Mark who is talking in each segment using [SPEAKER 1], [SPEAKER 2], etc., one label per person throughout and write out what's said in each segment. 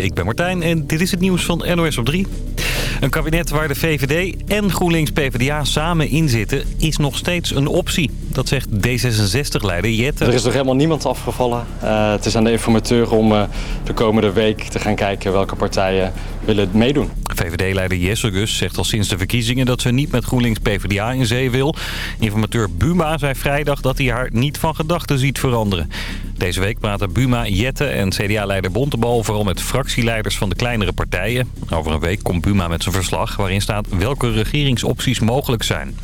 [SPEAKER 1] Ik ben Martijn en dit is het nieuws van NOS op 3. Een kabinet waar de VVD en GroenLinks-PVDA samen in zitten... is nog steeds een optie. Dat zegt D66-leider Jette.
[SPEAKER 2] Er is nog helemaal niemand afgevallen. Uh, het is aan de informateur om uh, de komende week te gaan kijken welke partijen willen meedoen.
[SPEAKER 1] VVD-leider Gus zegt al sinds de verkiezingen dat ze niet met GroenLinks-PVDA in zee wil. Informateur Buma zei vrijdag dat hij haar niet van gedachten ziet veranderen. Deze week praten Buma, Jette en CDA-leider Bontebal vooral met fractieleiders van de kleinere partijen. Over een week komt Buma met zijn verslag waarin staat welke regeringsopties mogelijk zijn.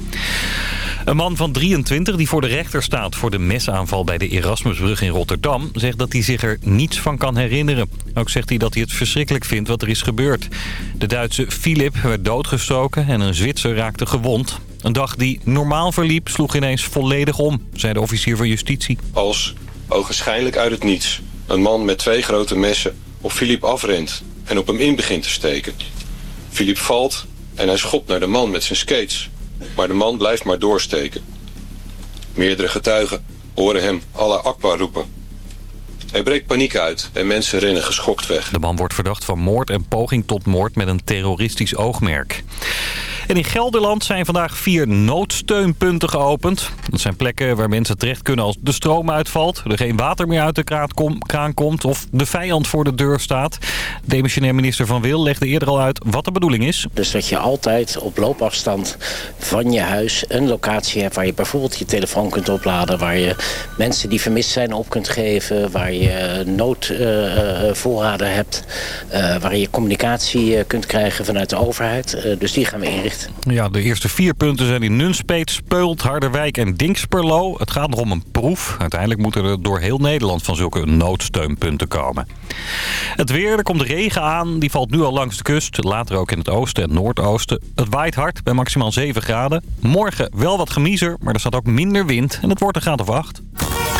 [SPEAKER 1] Een man van 23 die voor de rechter staat voor de mesaanval bij de Erasmusbrug in Rotterdam... zegt dat hij zich er niets van kan herinneren. Ook zegt hij dat hij het verschrikkelijk vindt wat er is gebeurd. De Duitse Philip werd doodgestoken en een Zwitser raakte gewond. Een dag die normaal verliep sloeg ineens volledig om, zei de officier van justitie.
[SPEAKER 3] Als ogenschijnlijk uit het niets een man met twee grote messen op Philip afrent en op hem in begint te steken. Philip valt en hij schopt naar de man met zijn skates. Maar de man blijft maar doorsteken. Meerdere getuigen horen hem Allah Akbar roepen. Hij breekt paniek uit en mensen rennen geschokt weg.
[SPEAKER 1] De man wordt verdacht van moord en poging tot moord met een terroristisch oogmerk. En in Gelderland zijn vandaag vier noodsteunpunten geopend. Dat zijn plekken waar mensen terecht kunnen als de stroom uitvalt... er geen water meer uit de kraan komt of de vijand voor de deur staat. Demissionair minister Van Wil legde eerder al uit wat de bedoeling is.
[SPEAKER 4] Dus dat je altijd op loopafstand van je huis een locatie hebt... waar je bijvoorbeeld je telefoon kunt opladen... waar je mensen die vermist zijn op kunt geven... waar je noodvoorraden hebt... Uh, waar je communicatie kunt krijgen vanuit de overheid. Uh, dus die gaan we inrichten.
[SPEAKER 1] Ja, de eerste vier punten zijn in Nunspeet, Speult, Harderwijk en Dingsperlo. Het gaat nog om een proef. Uiteindelijk moeten er door heel Nederland van zulke noodsteunpunten komen. Het weer, er komt regen aan. Die valt nu al langs de kust. Later ook in het oosten en noordoosten. Het waait hard bij maximaal 7 graden. Morgen wel wat gemiezer, maar er staat ook minder wind. En het wordt een graad of 8.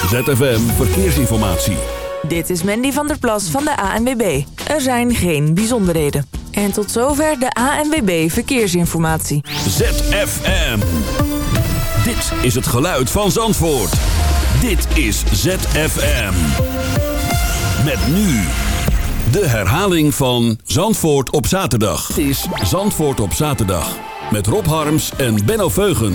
[SPEAKER 5] ZFM Verkeersinformatie.
[SPEAKER 6] Dit is Mandy van der Plas van de ANWB. Er zijn geen bijzonderheden. En tot zover de ANWB Verkeersinformatie.
[SPEAKER 5] ZFM. Dit is het geluid van Zandvoort. Dit is ZFM. Met nu de herhaling van Zandvoort op zaterdag. Het is Zandvoort op zaterdag. Met Rob Harms en Benno Veugen.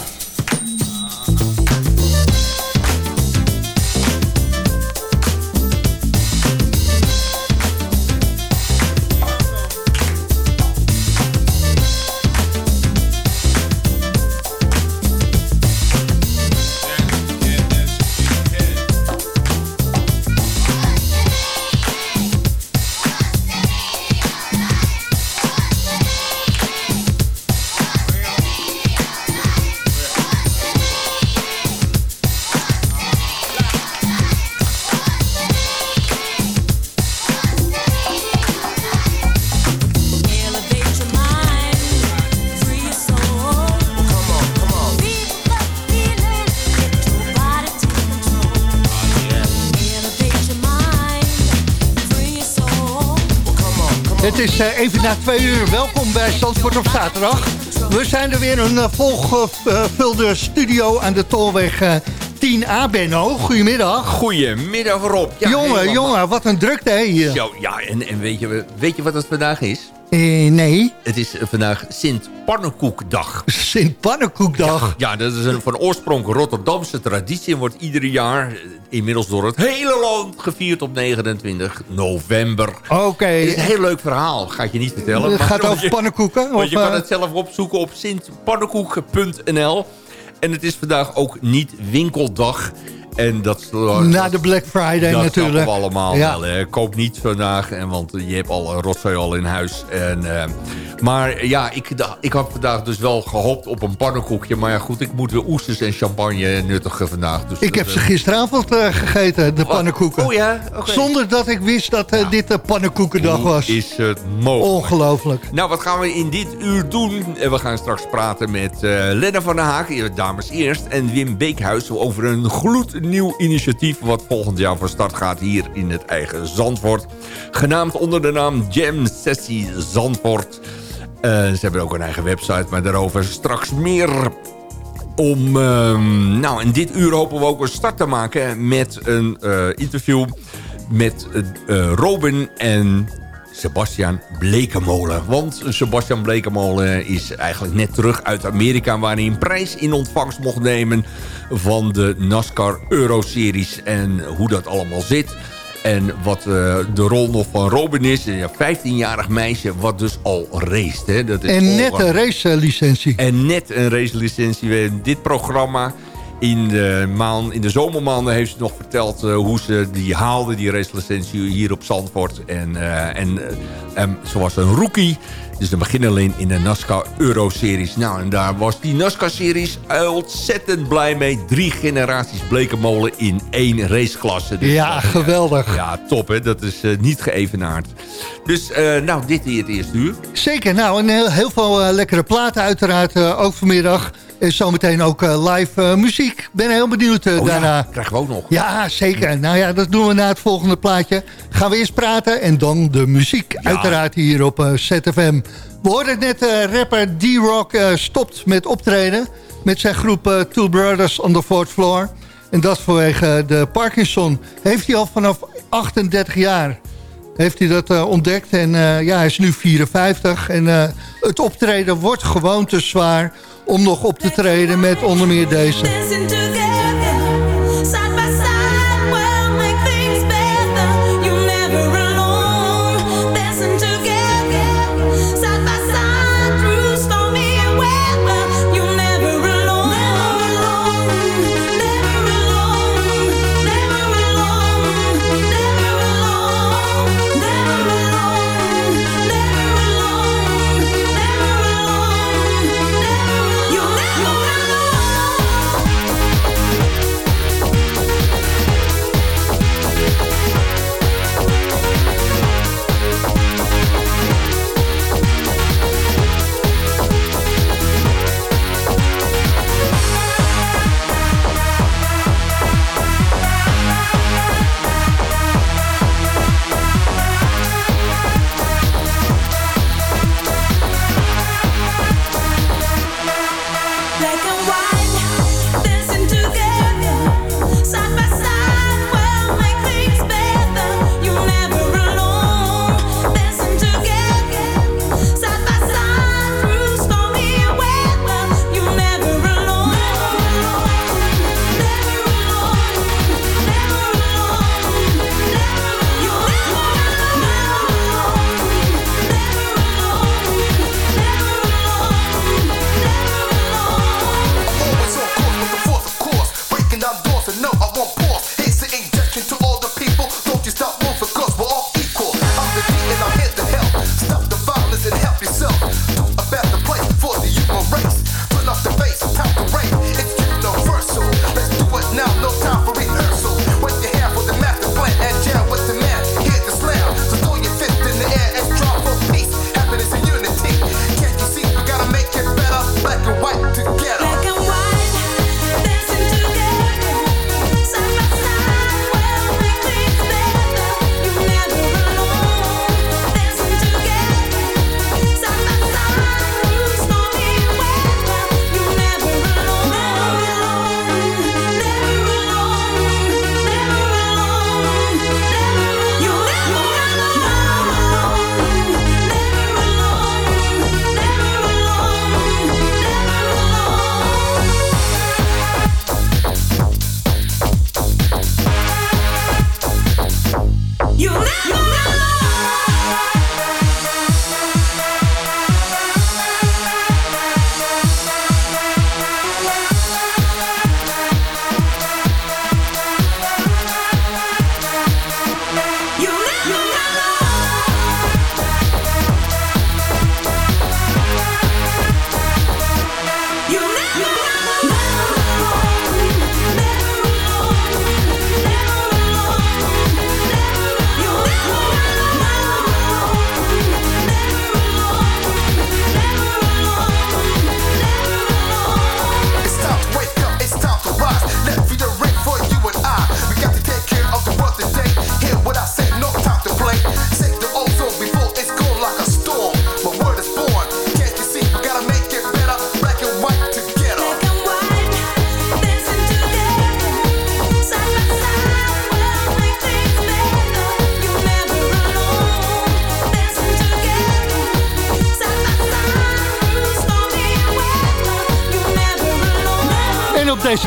[SPEAKER 7] Is uh, even na twee uur. Welkom bij Zandvoort op zaterdag. We zijn er weer een uh, volgevulde studio aan de Tolweg uh, 10A, Benno. Goedemiddag.
[SPEAKER 8] Goedemiddag, Rob.
[SPEAKER 7] Ja, jongen, jongen, wat een drukte hier.
[SPEAKER 8] Zo, ja, en, en weet, je, weet je wat het vandaag is?
[SPEAKER 7] Eh, nee.
[SPEAKER 8] Het is vandaag Sint Pannenkoekdag.
[SPEAKER 7] Sint Pannenkoekdag?
[SPEAKER 8] Ja, dat is een van oorsprong Rotterdamse traditie... en wordt ieder jaar inmiddels door het hele land gevierd op 29 november.
[SPEAKER 7] Oké. Okay.
[SPEAKER 8] Het is een heel leuk verhaal, ga ik je niet vertellen.
[SPEAKER 7] Het gaat over pannenkoeken?
[SPEAKER 8] Want je kan het zelf opzoeken op sintpannenkoek.nl. En het is vandaag ook niet winkeldag... En dat,
[SPEAKER 7] Na de Black Friday
[SPEAKER 8] dat
[SPEAKER 7] natuurlijk.
[SPEAKER 8] Dat we allemaal ja. wel. Hè. Koop niet vandaag, en, want je hebt al een rotzooi al in huis. En, uh, maar ja, ik, ik had vandaag dus wel gehoopt op een pannenkoekje. Maar ja, goed, ik moet weer oesters en champagne nuttigen vandaag. Dus
[SPEAKER 7] ik heb ze gisteravond uh, gegeten, de pannenkoeken.
[SPEAKER 8] Oh ja?
[SPEAKER 7] Okay. Zonder dat ik wist dat uh, dit de pannenkoekendag was.
[SPEAKER 8] is het mogelijk?
[SPEAKER 7] Ongelooflijk.
[SPEAKER 8] Nou, wat gaan we in dit uur doen? We gaan straks praten met Lenne van der Haag, dames eerst. En Wim Beekhuis over een gloed nieuw initiatief... wat volgend jaar van start gaat hier in het eigen Zandvoort. Genaamd onder de naam Jam Sessie Zandvoort. Uh, ze hebben ook een eigen website, maar daarover straks meer... Om, uh, nou, in dit uur hopen we ook een start te maken met een uh, interview met uh, Robin en Sebastian Blekemolen. Want Sebastian Blekemolen is eigenlijk net terug uit Amerika... waar hij een prijs in ontvangst mocht nemen van de NASCAR Euro-series. En hoe dat allemaal zit. En wat uh, de rol nog van Robin is. Een 15-jarig meisje wat dus al raced. Hè. Dat is
[SPEAKER 7] en net een racelicentie.
[SPEAKER 8] En net een racelicentie. Dit programma... In de, maand, in de zomermaanden heeft ze nog verteld uh, hoe ze die haalde, die racelicentie hier op Zandvoort. En, uh, en, en ze was een rookie. Dus dan beginnen alleen in de NASCAR Euro-series. Nou, en daar was die NASCAR-series ontzettend blij mee. Drie generaties blekenmolen in één raceklasse.
[SPEAKER 7] Dus, ja, geweldig.
[SPEAKER 8] Ja, top hè. Dat is niet geëvenaard. Dus, nou, dit hier het eerste uur.
[SPEAKER 7] Zeker. Nou, en heel, heel veel lekkere platen uiteraard ook vanmiddag. En zometeen ook live muziek. Ben heel benieuwd
[SPEAKER 8] oh,
[SPEAKER 7] daarna.
[SPEAKER 8] Ja, krijgen we ook nog.
[SPEAKER 7] Ja, zeker. Nou ja, dat doen we na het volgende plaatje. Gaan we eerst praten en dan de muziek. Ja. Uiteraard hier op ZFM. We hoorden net rapper D-Rock stopt met optreden... met zijn groep Two Brothers on the Fourth Floor. En dat vanwege de Parkinson. Heeft hij al vanaf 38 jaar heeft hij dat ontdekt. En ja, hij is nu 54. En het optreden wordt gewoon te zwaar... om nog op te treden met onder meer deze...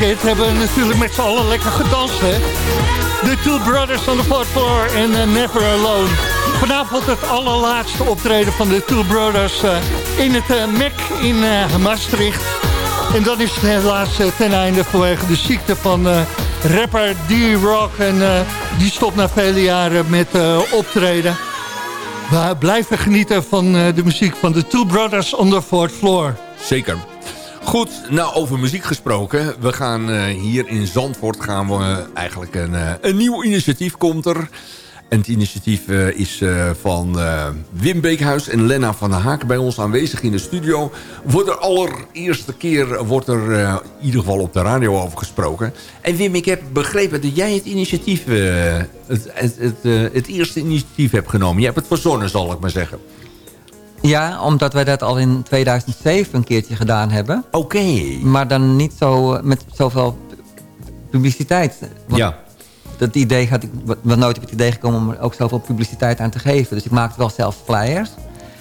[SPEAKER 7] hit hebben we natuurlijk met z'n allen lekker gedanst, hè? De Two Brothers on the Fourth Floor en uh, Never Alone. Vanavond het allerlaatste optreden van de Two Brothers uh, in het uh, in Maastricht. En dan is het helaas ten einde vanwege de ziekte van rapper D-Rock. En die stopt na vele jaren met optreden. We blijven genieten van de muziek van de Two Brothers on the Fourth Floor.
[SPEAKER 8] Zeker. Goed, nou over muziek gesproken. We gaan uh, hier in Zandvoort gaan we eigenlijk een, uh, een nieuw initiatief komt er. En het initiatief is van Wim Beekhuis en Lena van der Haak bij ons aanwezig in de studio. Voor de allereerste keer wordt er in ieder geval op de radio over gesproken. En Wim, ik heb begrepen dat jij het initiatief, het, het, het, het eerste initiatief hebt genomen. Je hebt het verzonnen, zal ik maar zeggen.
[SPEAKER 9] Ja, omdat wij dat al in 2007 een keertje gedaan hebben.
[SPEAKER 8] Oké.
[SPEAKER 9] Maar dan niet zo met zoveel publiciteit. Want
[SPEAKER 8] ja.
[SPEAKER 9] Dat idee had ik wel nooit op het idee gekomen om er ook zoveel publiciteit aan te geven. Dus ik maakte wel zelf flyers.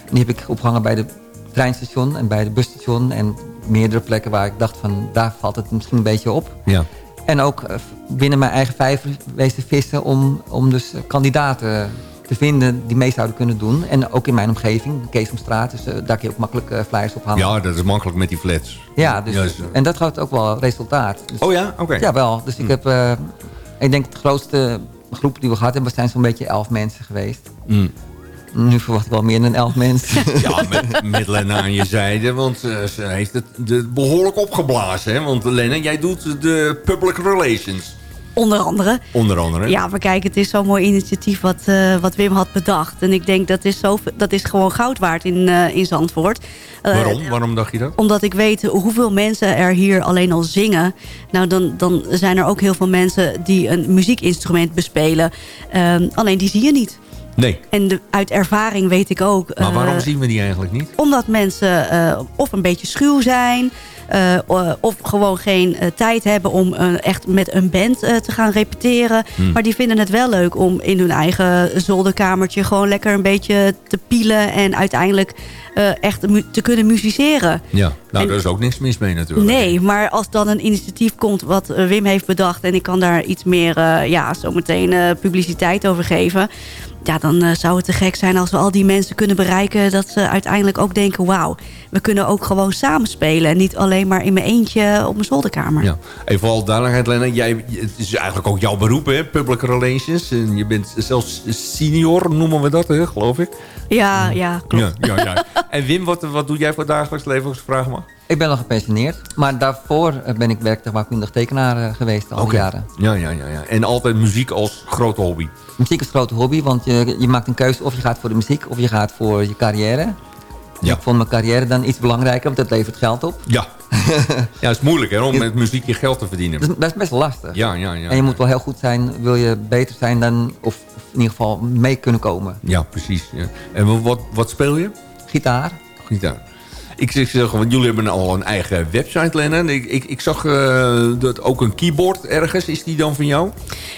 [SPEAKER 9] En die heb ik opgehangen bij de treinstation en bij de busstation. En meerdere plekken waar ik dacht van daar valt het misschien een beetje op.
[SPEAKER 8] Ja.
[SPEAKER 9] En ook binnen mijn eigen vijver wezen vissen om, om dus kandidaten te vinden die mee zouden kunnen doen. En ook in mijn omgeving, Keesomstraat, dus uh, daar kun je ook makkelijk uh, flyers op hangen.
[SPEAKER 8] Ja, dat is makkelijk met die flats.
[SPEAKER 9] Ja, dus, Juist. en dat gaat ook wel resultaat. Dus,
[SPEAKER 8] oh ja? Oké.
[SPEAKER 9] Ja, wel. Dus ik heb, uh, ik denk de grootste groep die we gehad hebben, zijn zo'n beetje elf mensen geweest.
[SPEAKER 8] Mm.
[SPEAKER 9] Nu verwacht ik wel meer dan elf mensen.
[SPEAKER 8] Ja, met, met Lena aan je zijde. Want ze heeft het de, behoorlijk opgeblazen. Hè? Want Lena, jij doet de public relations.
[SPEAKER 10] Onder andere.
[SPEAKER 8] Onder andere.
[SPEAKER 10] Ja, maar kijk, het is zo'n mooi initiatief wat, uh, wat Wim had bedacht. En ik denk dat is, zo, dat is gewoon goud waard in, uh, in Zandvoort.
[SPEAKER 8] Uh, Waarom? Waarom dacht je dat?
[SPEAKER 10] Omdat ik weet hoeveel mensen er hier alleen al zingen. Nou, dan, dan zijn er ook heel veel mensen die een muziekinstrument bespelen. Ehm, alleen die zie je niet.
[SPEAKER 8] Nee.
[SPEAKER 10] En de, uit ervaring weet ik ook...
[SPEAKER 8] Maar waarom zien we die eigenlijk niet?
[SPEAKER 10] Omdat mensen of een beetje schuw zijn... Uh, of gewoon geen tijd hebben om echt met een band te gaan repeteren.
[SPEAKER 8] Hmm.
[SPEAKER 10] Maar die vinden het wel leuk om in hun eigen zolderkamertje... gewoon lekker een beetje te pielen en uiteindelijk echt te kunnen musiceren.
[SPEAKER 8] Ja, nou en, daar is ook niks mis mee natuurlijk.
[SPEAKER 10] Nee, maar als dan een initiatief komt wat Wim heeft bedacht... en ik kan daar iets meer, ja, zometeen publiciteit over geven ja, dan uh, zou het te gek zijn als we al die mensen kunnen bereiken... dat ze uiteindelijk ook denken, wauw, we kunnen ook gewoon samenspelen... en niet alleen maar in mijn eentje op mijn zolderkamer.
[SPEAKER 8] Ja. Even vooral duidelijkheid, Lena. Jij, het is eigenlijk ook jouw beroep, hè? Public relations. En je bent zelfs senior, noemen we dat, hè, geloof ik.
[SPEAKER 10] Ja, ja, klopt.
[SPEAKER 8] Ja, ja, ja. En Wim, wat, wat doe jij voor dagelijks leven, als vraag mag?
[SPEAKER 9] Ik ben al gepensioneerd, maar daarvoor ben ik werktuigbouwkundig tekenaar geweest al
[SPEAKER 8] okay.
[SPEAKER 9] jaren.
[SPEAKER 8] Ja, ja, ja, ja. En altijd muziek als grote hobby?
[SPEAKER 9] Muziek is een grote hobby, want je, je maakt een keuze of je gaat voor de muziek of je gaat voor je carrière.
[SPEAKER 8] Ja.
[SPEAKER 9] Ik vond mijn carrière dan iets belangrijker, want dat levert geld op.
[SPEAKER 8] Ja, ja het is moeilijk hè, om met muziek je geld te verdienen.
[SPEAKER 9] Dat is, dat is best lastig.
[SPEAKER 8] Ja, ja, ja.
[SPEAKER 9] En je moet wel heel goed zijn, wil je beter zijn dan, of, of in ieder geval mee kunnen komen.
[SPEAKER 8] Ja, precies. Ja. En wat, wat speel je?
[SPEAKER 9] Gitaar.
[SPEAKER 8] Gitaar. Ik zeg, want jullie hebben al een eigen website, Lennon. Ik, ik, ik zag uh, dat ook een keyboard ergens. Is die dan van jou?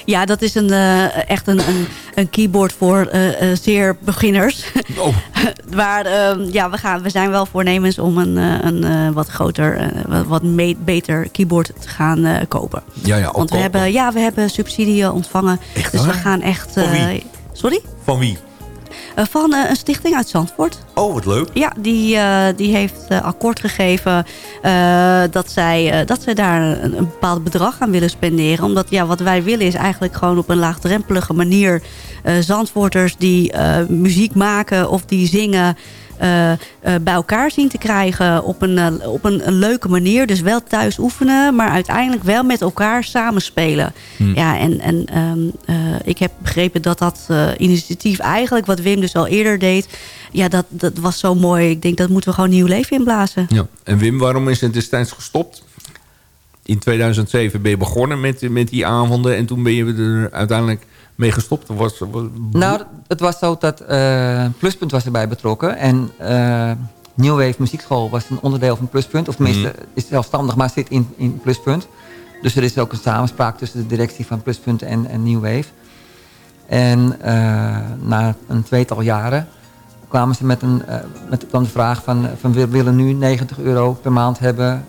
[SPEAKER 10] Ja, dat is een, uh, echt een, een, een, keyboard voor uh, zeer beginners.
[SPEAKER 8] Oh.
[SPEAKER 10] maar ja, we, gaan, we zijn wel voornemens om een, een wat groter, wat beter keyboard te gaan kopen.
[SPEAKER 8] Ja, ja,
[SPEAKER 10] want we hebben, ja, we hebben subsidie ontvangen.
[SPEAKER 8] Echt,
[SPEAKER 10] dus we gaan echt... Sorry?
[SPEAKER 8] Van wie?
[SPEAKER 10] Van uh, een stichting uit Zandvoort.
[SPEAKER 8] Oh, wat leuk.
[SPEAKER 10] Ja, die, uh, die heeft akkoord gegeven dat, zij, dat zij daar een, een, bepaald bedrag aan willen spenderen. Omdat ja, wat wij willen is eigenlijk gewoon op een laagdrempelige manier... Zandvoorters die muziek maken of die zingen... Uh, uh, bij elkaar zien te krijgen op, een, uh, op een, een, leuke manier. Dus wel thuis oefenen, maar uiteindelijk wel met elkaar samenspelen.
[SPEAKER 8] Hmm.
[SPEAKER 10] Ja, en, en um, ik heb begrepen dat dat initiatief eigenlijk, wat Wim dus al eerder deed... ja, dat, dat was zo mooi. Ik denk, dat moeten we gewoon nieuw leven inblazen.
[SPEAKER 8] Ja. En Wim, waarom is het destijds gestopt? In 2007 ben je begonnen met, met die avonden en toen ben je er uiteindelijk mee gestopt? Was, was...
[SPEAKER 9] Nou, het was zo dat uh, Pluspunt was erbij betrokken. En uh, New Wave Muziekschool was een onderdeel van Pluspunt. Of tenminste, mm. is zelfstandig, maar zit in, in Pluspunt. Dus er is ook een samenspraak tussen de directie van Pluspunt en, en New Wave. En uh, na een tweetal jaren kwamen ze met, een, met kwam de vraag van, van we willen nu 90 euro per maand hebben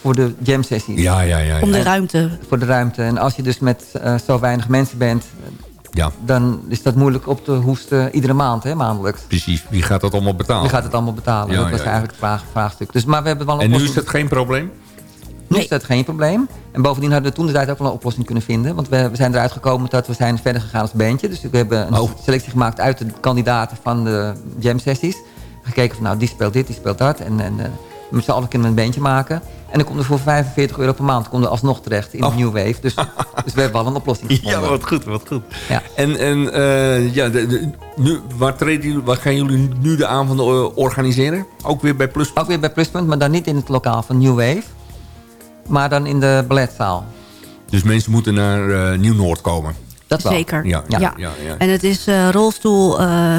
[SPEAKER 9] voor de jam sessies.
[SPEAKER 8] Ja, ja, ja. ja.
[SPEAKER 10] Om de ruimte.
[SPEAKER 9] Voor de ruimte. En als je dus met eh, zo weinig mensen bent...
[SPEAKER 8] Ja.
[SPEAKER 9] dan is dat moeilijk op te hoesten iedere maand, hè, maandelijks.
[SPEAKER 8] Precies, wie gaat dat allemaal betalen?
[SPEAKER 9] Wie gaat het allemaal betalen?
[SPEAKER 8] Ja,
[SPEAKER 9] dat was
[SPEAKER 8] ja, ja.
[SPEAKER 9] eigenlijk het vraag, vraagstuk. Dus, maar we hebben wel een
[SPEAKER 8] En nu is dat geen probleem?
[SPEAKER 9] Nu is dat geen probleem. En bovendien hadden we toen de tijd ook wel een oplossing kunnen vinden. Want we, we zijn eruit gekomen dat we zijn verder gegaan als bandje. Dus we hebben een
[SPEAKER 8] Oh.
[SPEAKER 9] selectie gemaakt uit de kandidaten van de jam sessies. Gekeken van nou, die speelt dit, die speelt dat. En, en eh, met z'n allen kunnen we een bandje maken. En dan komt er voor 45 euro per maand komt er alsnog terecht in de New Wave. Dus, dus we hebben wel een oplossing gevonden.
[SPEAKER 8] Ja, wat goed, wat goed.
[SPEAKER 9] Ja.
[SPEAKER 8] En, en eh, ja, de, de- nu, waar, treden waar gaan jullie nu de avonden eh, organiseren? Ook weer bij Plus?
[SPEAKER 9] Ook weer bij Pluspunt, maar dan niet in het lokaal van New Wave. Maar dan in de balletzaal.
[SPEAKER 8] Dus mensen moeten naar eh, Nieuw-Noord komen?
[SPEAKER 9] Dat wel.
[SPEAKER 10] Zeker.
[SPEAKER 8] Ja, ja,
[SPEAKER 10] Ja.
[SPEAKER 8] ja. ja.
[SPEAKER 10] En het is eh, rolstoel, eh,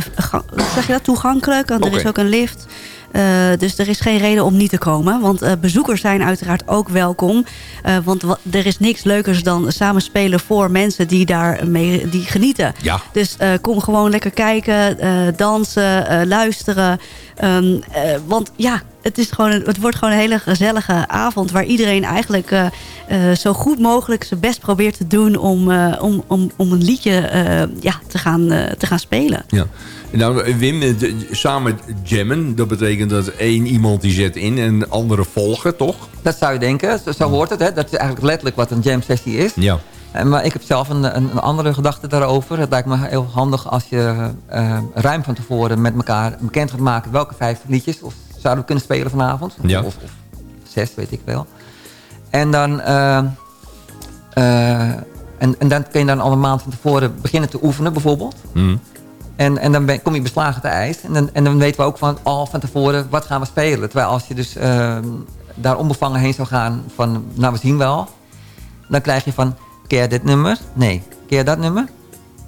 [SPEAKER 10] zeg je dat, toegankelijk. Want er is ook een lift. Eh, dus er is geen reden om niet te komen. Want eh, bezoekers zijn uiteraard ook welkom. Eh, want wa- er is niks leukers dan samen spelen voor mensen die daar mee die genieten.
[SPEAKER 8] Ja.
[SPEAKER 10] Dus kom gewoon lekker kijken, dansen, luisteren. Ehm, eh, want ja, het, is gewoon een, het wordt gewoon een hele gezellige avond... waar iedereen eigenlijk zo goed mogelijk zijn best probeert te doen... om, om, om, om een liedje ja, te, gaan, te gaan spelen.
[SPEAKER 8] Ja. Nou, Wim, eh, de- samen jammen, dat betekent dat één iemand die zet in en de andere volgen, toch?
[SPEAKER 9] Dat zou je denken. Zo, zo hoort het. Hè? Dat is eigenlijk letterlijk wat een jam sessie is.
[SPEAKER 8] Ja.
[SPEAKER 9] En, maar ik heb zelf een, een, andere gedachte daarover. Het lijkt me heel handig als je eh, ruim van tevoren met elkaar bekend gaat maken... welke vijf liedjes of zouden we kunnen spelen vanavond.
[SPEAKER 8] Ja.
[SPEAKER 9] Of, of zes, weet ik wel. En dan... eh, eh, en, en dan kun je dan al een maand van tevoren beginnen te oefenen, bijvoorbeeld.
[SPEAKER 8] Hm.
[SPEAKER 9] En, en dan kom je beslagen te ijs. En dan, en dan weten we ook van, al van tevoren wat gaan we spelen. Terwijl als je dus ehm, daar onbevangen heen zou gaan van... nou, we zien wel. Dan krijg je van, jij dit nummer? Nee. Jij dat nummer?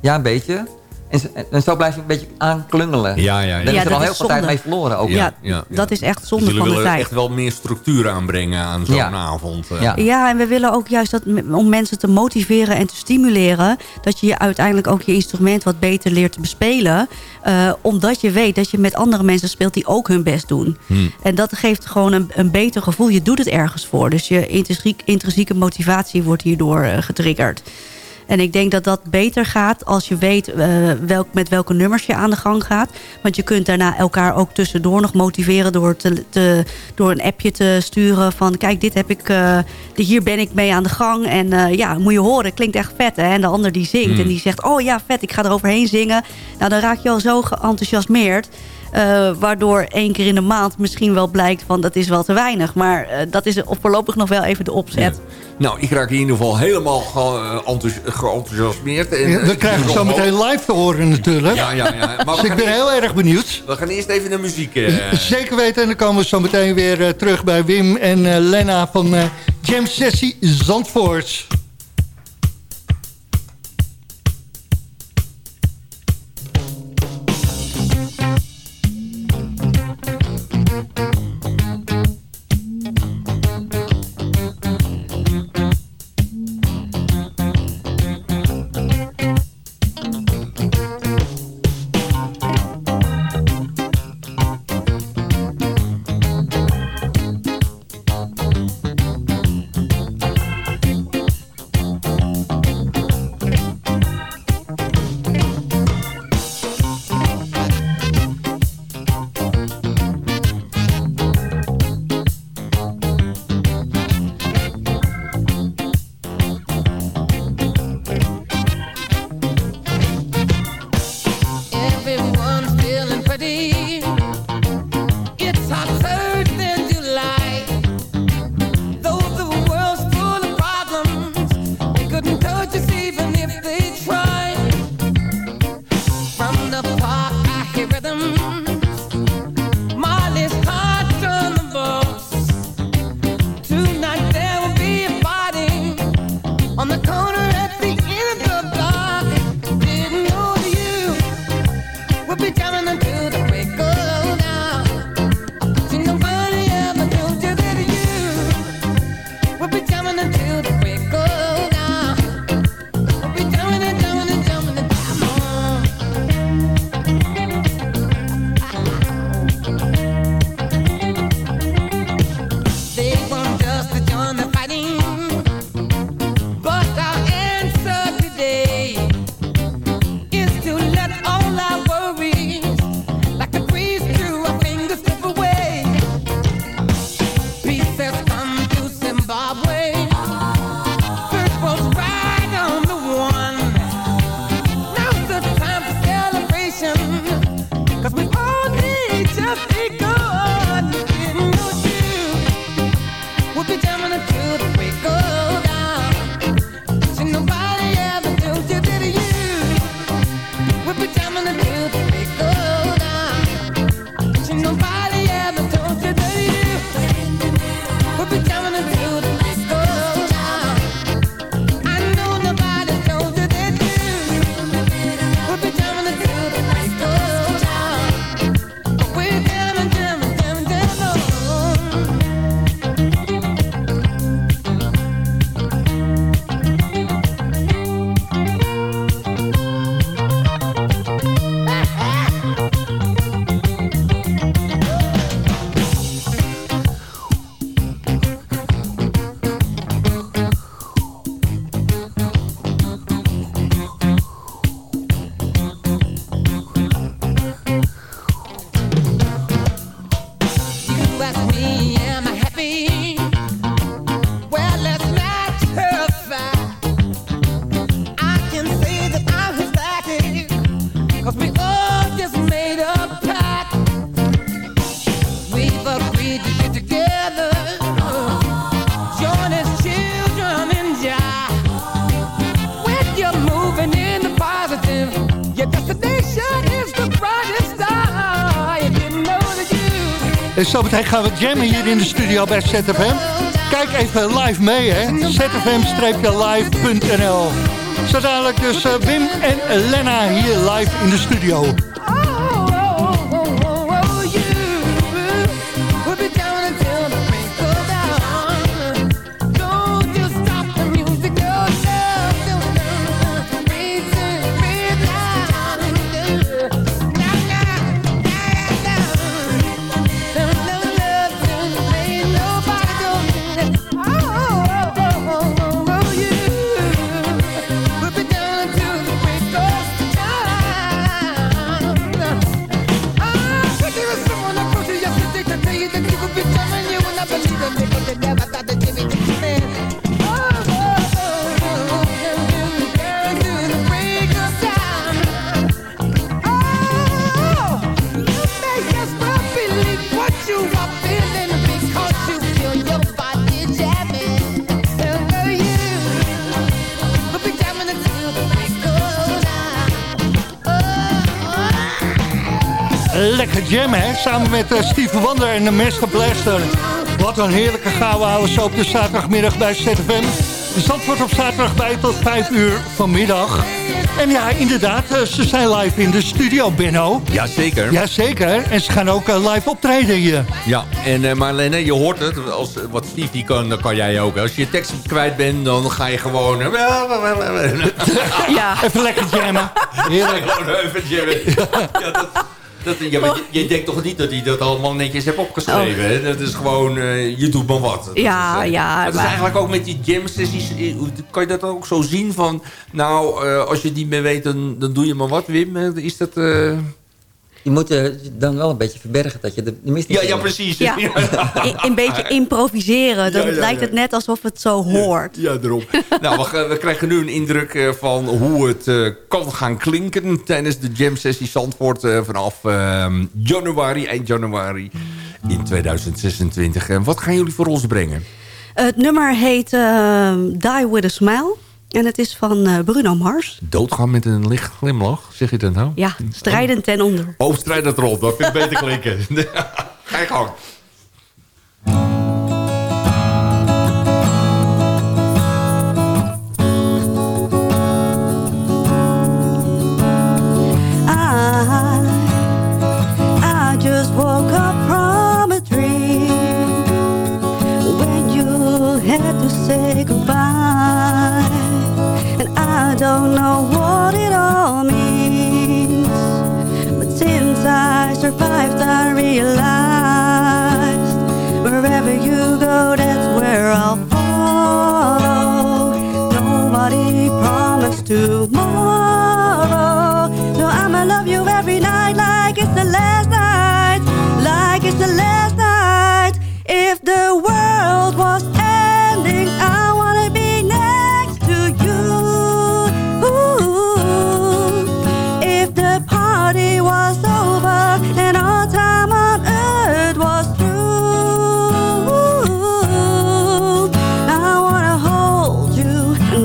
[SPEAKER 9] Ja, een beetje. En, zo- en zo blijf je een beetje aanklungelen.
[SPEAKER 8] Ja, ja, ja.
[SPEAKER 9] Dan
[SPEAKER 10] Ja,
[SPEAKER 9] is er al heel veel tijd mee verloren ook.
[SPEAKER 10] Ja,
[SPEAKER 8] ja,
[SPEAKER 10] dat is echt
[SPEAKER 8] Dus
[SPEAKER 10] zonde van de
[SPEAKER 8] willen
[SPEAKER 10] tijd.
[SPEAKER 8] echt wel meer structuur aanbrengen aan zo'n
[SPEAKER 9] Ja.
[SPEAKER 8] avond. eh.
[SPEAKER 9] Ja.
[SPEAKER 10] Ja, en we willen ook juist dat om mensen te motiveren en te stimuleren... dat je je uiteindelijk ook je instrument wat beter leert te bespelen. eh, omdat je weet dat je met andere mensen speelt die ook hun best doen.
[SPEAKER 8] Hmm.
[SPEAKER 10] En dat geeft gewoon een, een beter gevoel. Je doet het ergens voor. Dus je intrinsiek, intrinsieke motivatie wordt hierdoor eh, getriggerd. En ik denk dat dat beter gaat als je weet eh, welk, met welke nummers je aan de gang gaat. Want je kunt daarna elkaar ook tussendoor nog motiveren... door, te, te, door een appje te sturen van... kijk, dit heb ik, eh, hier ben ik mee aan de gang. En eh, ja, moet je horen, klinkt echt vet. Hè? En de ander die zingt
[SPEAKER 8] Hmm.
[SPEAKER 10] en die zegt... oh ja, vet, ik ga er overheen zingen. Nou, dan raak je al zo geenthousiasmeerd... eh, waardoor één keer in de maand misschien wel blijkt van dat is wel te weinig. Maar eh, dat is voorlopig nog wel even de opzet.
[SPEAKER 8] Nou, ik raak in ieder geval helemaal ge- enthous- geenthousiasmeerd. En,
[SPEAKER 7] Ja,
[SPEAKER 8] eh,
[SPEAKER 7] dat krijgen we
[SPEAKER 8] ik
[SPEAKER 7] zo meteen live te horen natuurlijk.
[SPEAKER 8] Ja, ja, ja. Maar
[SPEAKER 7] Dus ik ben heel erg benieuwd.
[SPEAKER 8] we gaan eerst even naar muziek. eh.
[SPEAKER 7] Zeker weten. En dan komen we zo meteen weer eh, terug bij Wim en eh, Lena van eh, Jam Sessie Zandvoort.
[SPEAKER 11] En zo meteen gaan we jammen hier in de studio bij ZFM. Kijk even live mee, hè. zfm-live.nl Zo dus eh, Wim en Lena hier live in de studio. Jam, hè? Samen met uh, Steven Wander en de Master Blaster. Wat een heerlijke gouden oude zo op de zaterdagmiddag bij ZFM. Zandvoort op zaterdag bij tot 5 uur vanmiddag. En ja, inderdaad, uh, ze zijn live in de studio, Benno.
[SPEAKER 8] Jazeker.
[SPEAKER 11] Jazeker. En ze gaan ook uh, live optreden hier.
[SPEAKER 8] Ja, en uh, Marlene, je hoort het. Als, wat Steve die kan, dan kan jij ook. Als je je tekst kwijt bent, dan ga je gewoon...
[SPEAKER 11] ja. Even lekker jammen.
[SPEAKER 8] Heerlijk. Gewoon even jammen. Ja, dat... Dat, ja, maar je, je, denkt toch niet dat hij dat allemaal netjes heeft opgeschreven? Hè? Dat is gewoon, uh, je doet maar wat. Dat
[SPEAKER 12] ja,
[SPEAKER 8] is, uh,
[SPEAKER 12] ja.
[SPEAKER 8] Dat is eigenlijk ook met die jam sessies. Kan je dat ook zo zien van... Nou, uh, als je het niet meer weet, dan, dan doe je maar wat, Wim. Is dat...
[SPEAKER 9] Je moet er dan wel een beetje verbergen dat je de, de mist niet
[SPEAKER 8] Ja, ja, precies.
[SPEAKER 12] Ja. Een, een beetje improviseren. Dan
[SPEAKER 8] Ja, ja,
[SPEAKER 12] lijkt het net alsof het zo hoort.
[SPEAKER 8] Ja, daarom. nou, we, krijgen nu een indruk eh, van hoe het eh, kan gaan klinken... tijdens de jam sessie Zandvoort eh, vanaf eh, januari, eind januari in 2026. En wat gaan jullie voor ons brengen?
[SPEAKER 12] Het nummer heet eh, Die With A Smile. En het is van eh, Bruno Mars.
[SPEAKER 8] Doodgaan met een licht glimlach, zeg je dat nou?
[SPEAKER 12] Ja, strijdend ten onder.
[SPEAKER 8] Oh, strijd dat erop, dat vind ik beter klinken. Ga je gang.
[SPEAKER 10] I, I don't know what it all means. But since I survived, I realized wherever you go, that's where I'll follow. Nobody promised tomorrow, so I'ma love you every night like it's the last night, like it's the last night. If the world was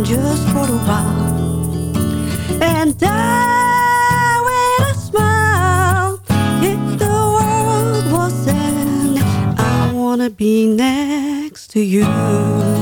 [SPEAKER 10] just for a while and die with a smile. If the world was ending, I wanna be next to you.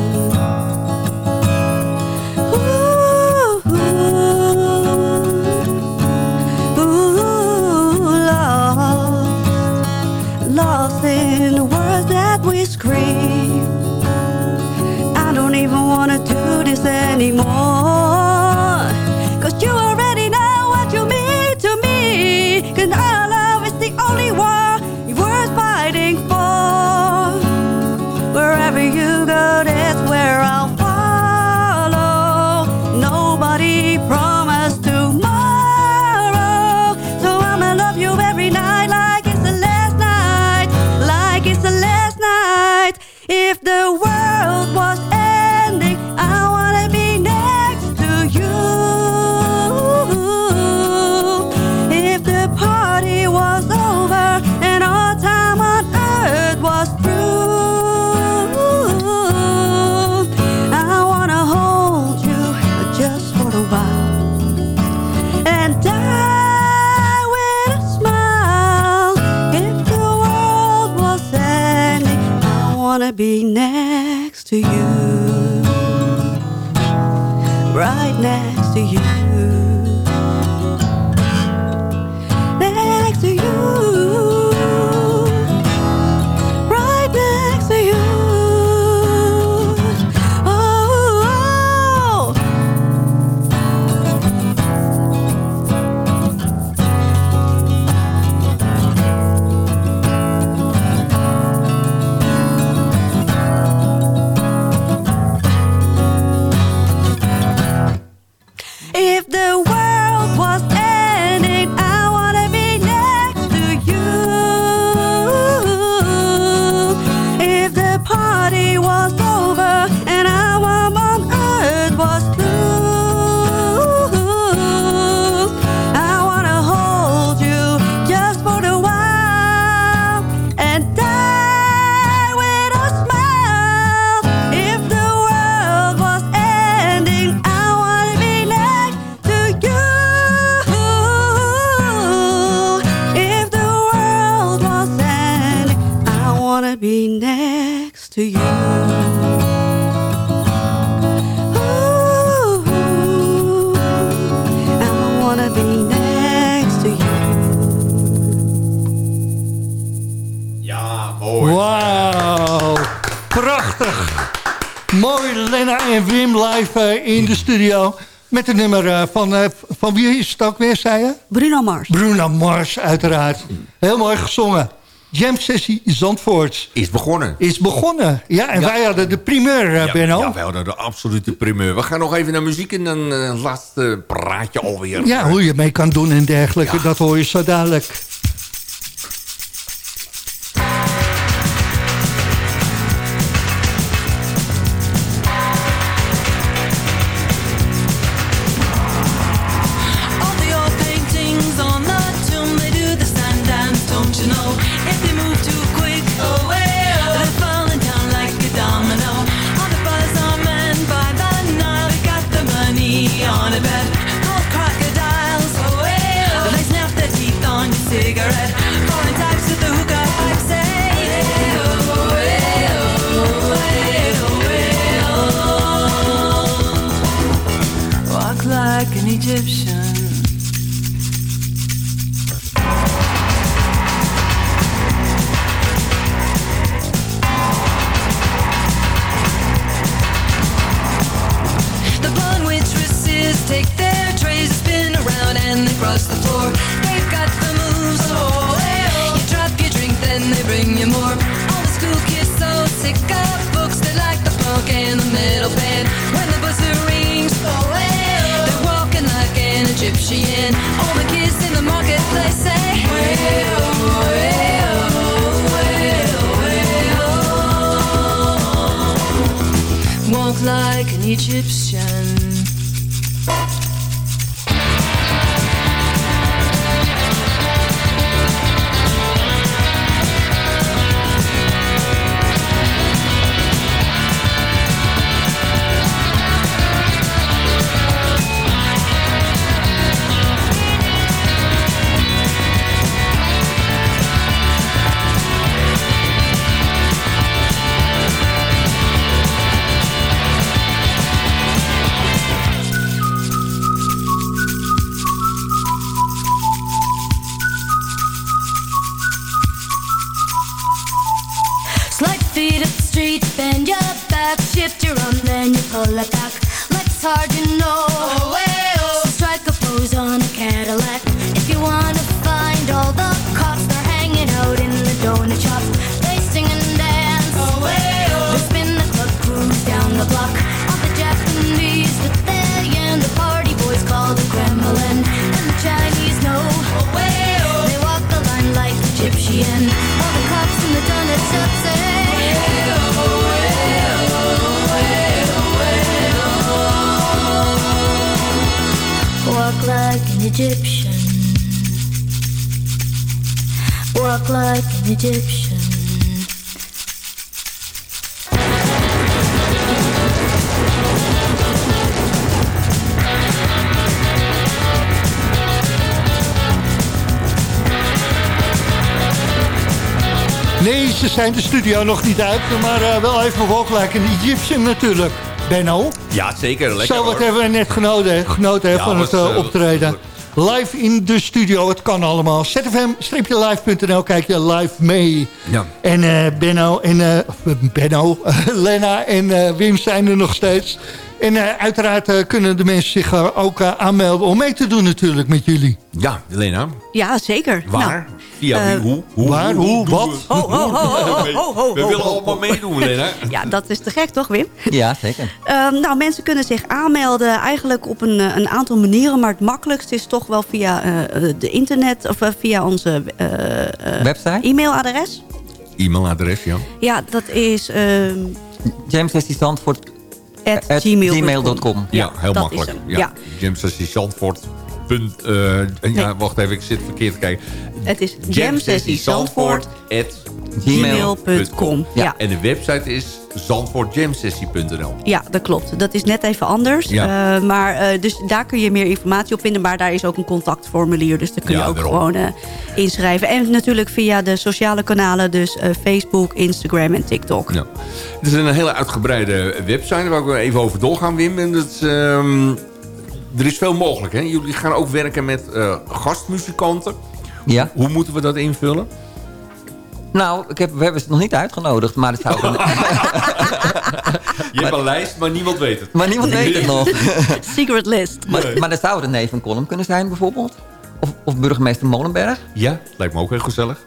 [SPEAKER 10] be next.
[SPEAKER 13] Met het nummer eh, van, eh, van wie is het ook weer, zei je?
[SPEAKER 10] Bruno Mars.
[SPEAKER 13] Bruno Mars, uiteraard. Heel mooi gezongen. Jam Sessie Zandvoort.
[SPEAKER 8] Is begonnen.
[SPEAKER 13] Is begonnen. Ja, en wij hadden de primeur, Beno.
[SPEAKER 8] ja,
[SPEAKER 13] Benno.
[SPEAKER 8] Ja, wij hadden de absolute primeur. We gaan nog even naar muziek en dan uh, laatste praatje alweer.
[SPEAKER 13] Ja, hoe je mee kan doen en dergelijke, dat hoor je zo dadelijk.
[SPEAKER 14] Egyptian. like Egyptian.
[SPEAKER 7] Nee, ze zijn de studio nog niet uit, maar eh, wel even walk like een Egyptian natuurlijk. Benno?
[SPEAKER 8] Ja, zeker. Lekker,
[SPEAKER 7] Zo wat
[SPEAKER 8] hoor.
[SPEAKER 7] hebben we net genoten, genoten van het, eh, optreden. Live in de studio, het kan allemaal. zfm-live.nl, kijk je live mee.
[SPEAKER 8] Ja.
[SPEAKER 7] En eh, Benno en eh, Benno, Lena en eh, Wim zijn er nog steeds. En eh, uiteraard eh, kunnen de mensen zich eh, ook aanmelden om mee te doen natuurlijk met jullie.
[SPEAKER 8] Ja, Lena.
[SPEAKER 10] Ja, zeker.
[SPEAKER 8] Waar?
[SPEAKER 10] Nou,
[SPEAKER 8] Via wie? Hoe? hoe
[SPEAKER 7] waar?
[SPEAKER 8] Hoe?
[SPEAKER 7] Wat?
[SPEAKER 8] we-
[SPEAKER 10] Ho, ho, ho, ho,
[SPEAKER 8] We-
[SPEAKER 10] ho, ho,
[SPEAKER 8] We
[SPEAKER 10] ho,
[SPEAKER 8] willen allemaal meedoen, Lena.
[SPEAKER 10] ja, dat is te gek toch, Wim?
[SPEAKER 9] Ja, zeker.
[SPEAKER 10] Ehm, nou, mensen kunnen zich aanmelden eigenlijk op een, een aantal manieren. Maar het makkelijkste is toch wel via eh, eh, de internet of via onze eh, eh,
[SPEAKER 9] Website?
[SPEAKER 10] e-mailadres.
[SPEAKER 8] E-mailadres, ja.
[SPEAKER 10] Ja, dat is ehm
[SPEAKER 9] James
[SPEAKER 10] at
[SPEAKER 9] at
[SPEAKER 10] gmail.com.
[SPEAKER 8] Ja, heel
[SPEAKER 10] dat
[SPEAKER 8] makkelijk.
[SPEAKER 10] is hem,
[SPEAKER 8] Ja.
[SPEAKER 10] ja.
[SPEAKER 8] James Sessie Zandvoort. Punt, eh, ja, wacht even, ik zit verkeerd te kijken.
[SPEAKER 10] Het is
[SPEAKER 8] Jamsessiezandvoort
[SPEAKER 10] gmail.com. Ja.
[SPEAKER 8] En de website is zandvoortjamsessie.nl.
[SPEAKER 10] Ja, dat klopt. Dat is net even anders.
[SPEAKER 8] Ja.
[SPEAKER 10] Eh, maar, eh, dus daar kun je meer informatie op vinden. Maar daar is ook een contactformulier. Dus daar kun je
[SPEAKER 8] Ja,
[SPEAKER 10] ook
[SPEAKER 8] daarom.
[SPEAKER 10] gewoon inschrijven. En natuurlijk via de sociale kanalen. Dus Facebook, Instagram en TikTok.
[SPEAKER 8] Ja. Het is een hele uitgebreide website waar we even over doorgaan, Wim. En dat, ehm, er is veel mogelijk. Hè? Jullie gaan ook werken met eh, gastmuzikanten.
[SPEAKER 9] Ja.
[SPEAKER 8] Hoe moeten we dat invullen?
[SPEAKER 9] Nou, ik heb, we hebben ze nog niet uitgenodigd, maar het zou...
[SPEAKER 8] Je hebt een lijst, maar niemand weet het.
[SPEAKER 9] maar niemand weet het nog.
[SPEAKER 10] Secret list.
[SPEAKER 9] Maar, maar er zou René van Kolm kunnen zijn bijvoorbeeld. Of, of burgemeester Molenberg.
[SPEAKER 8] Ja, lijkt me ook heel gezellig.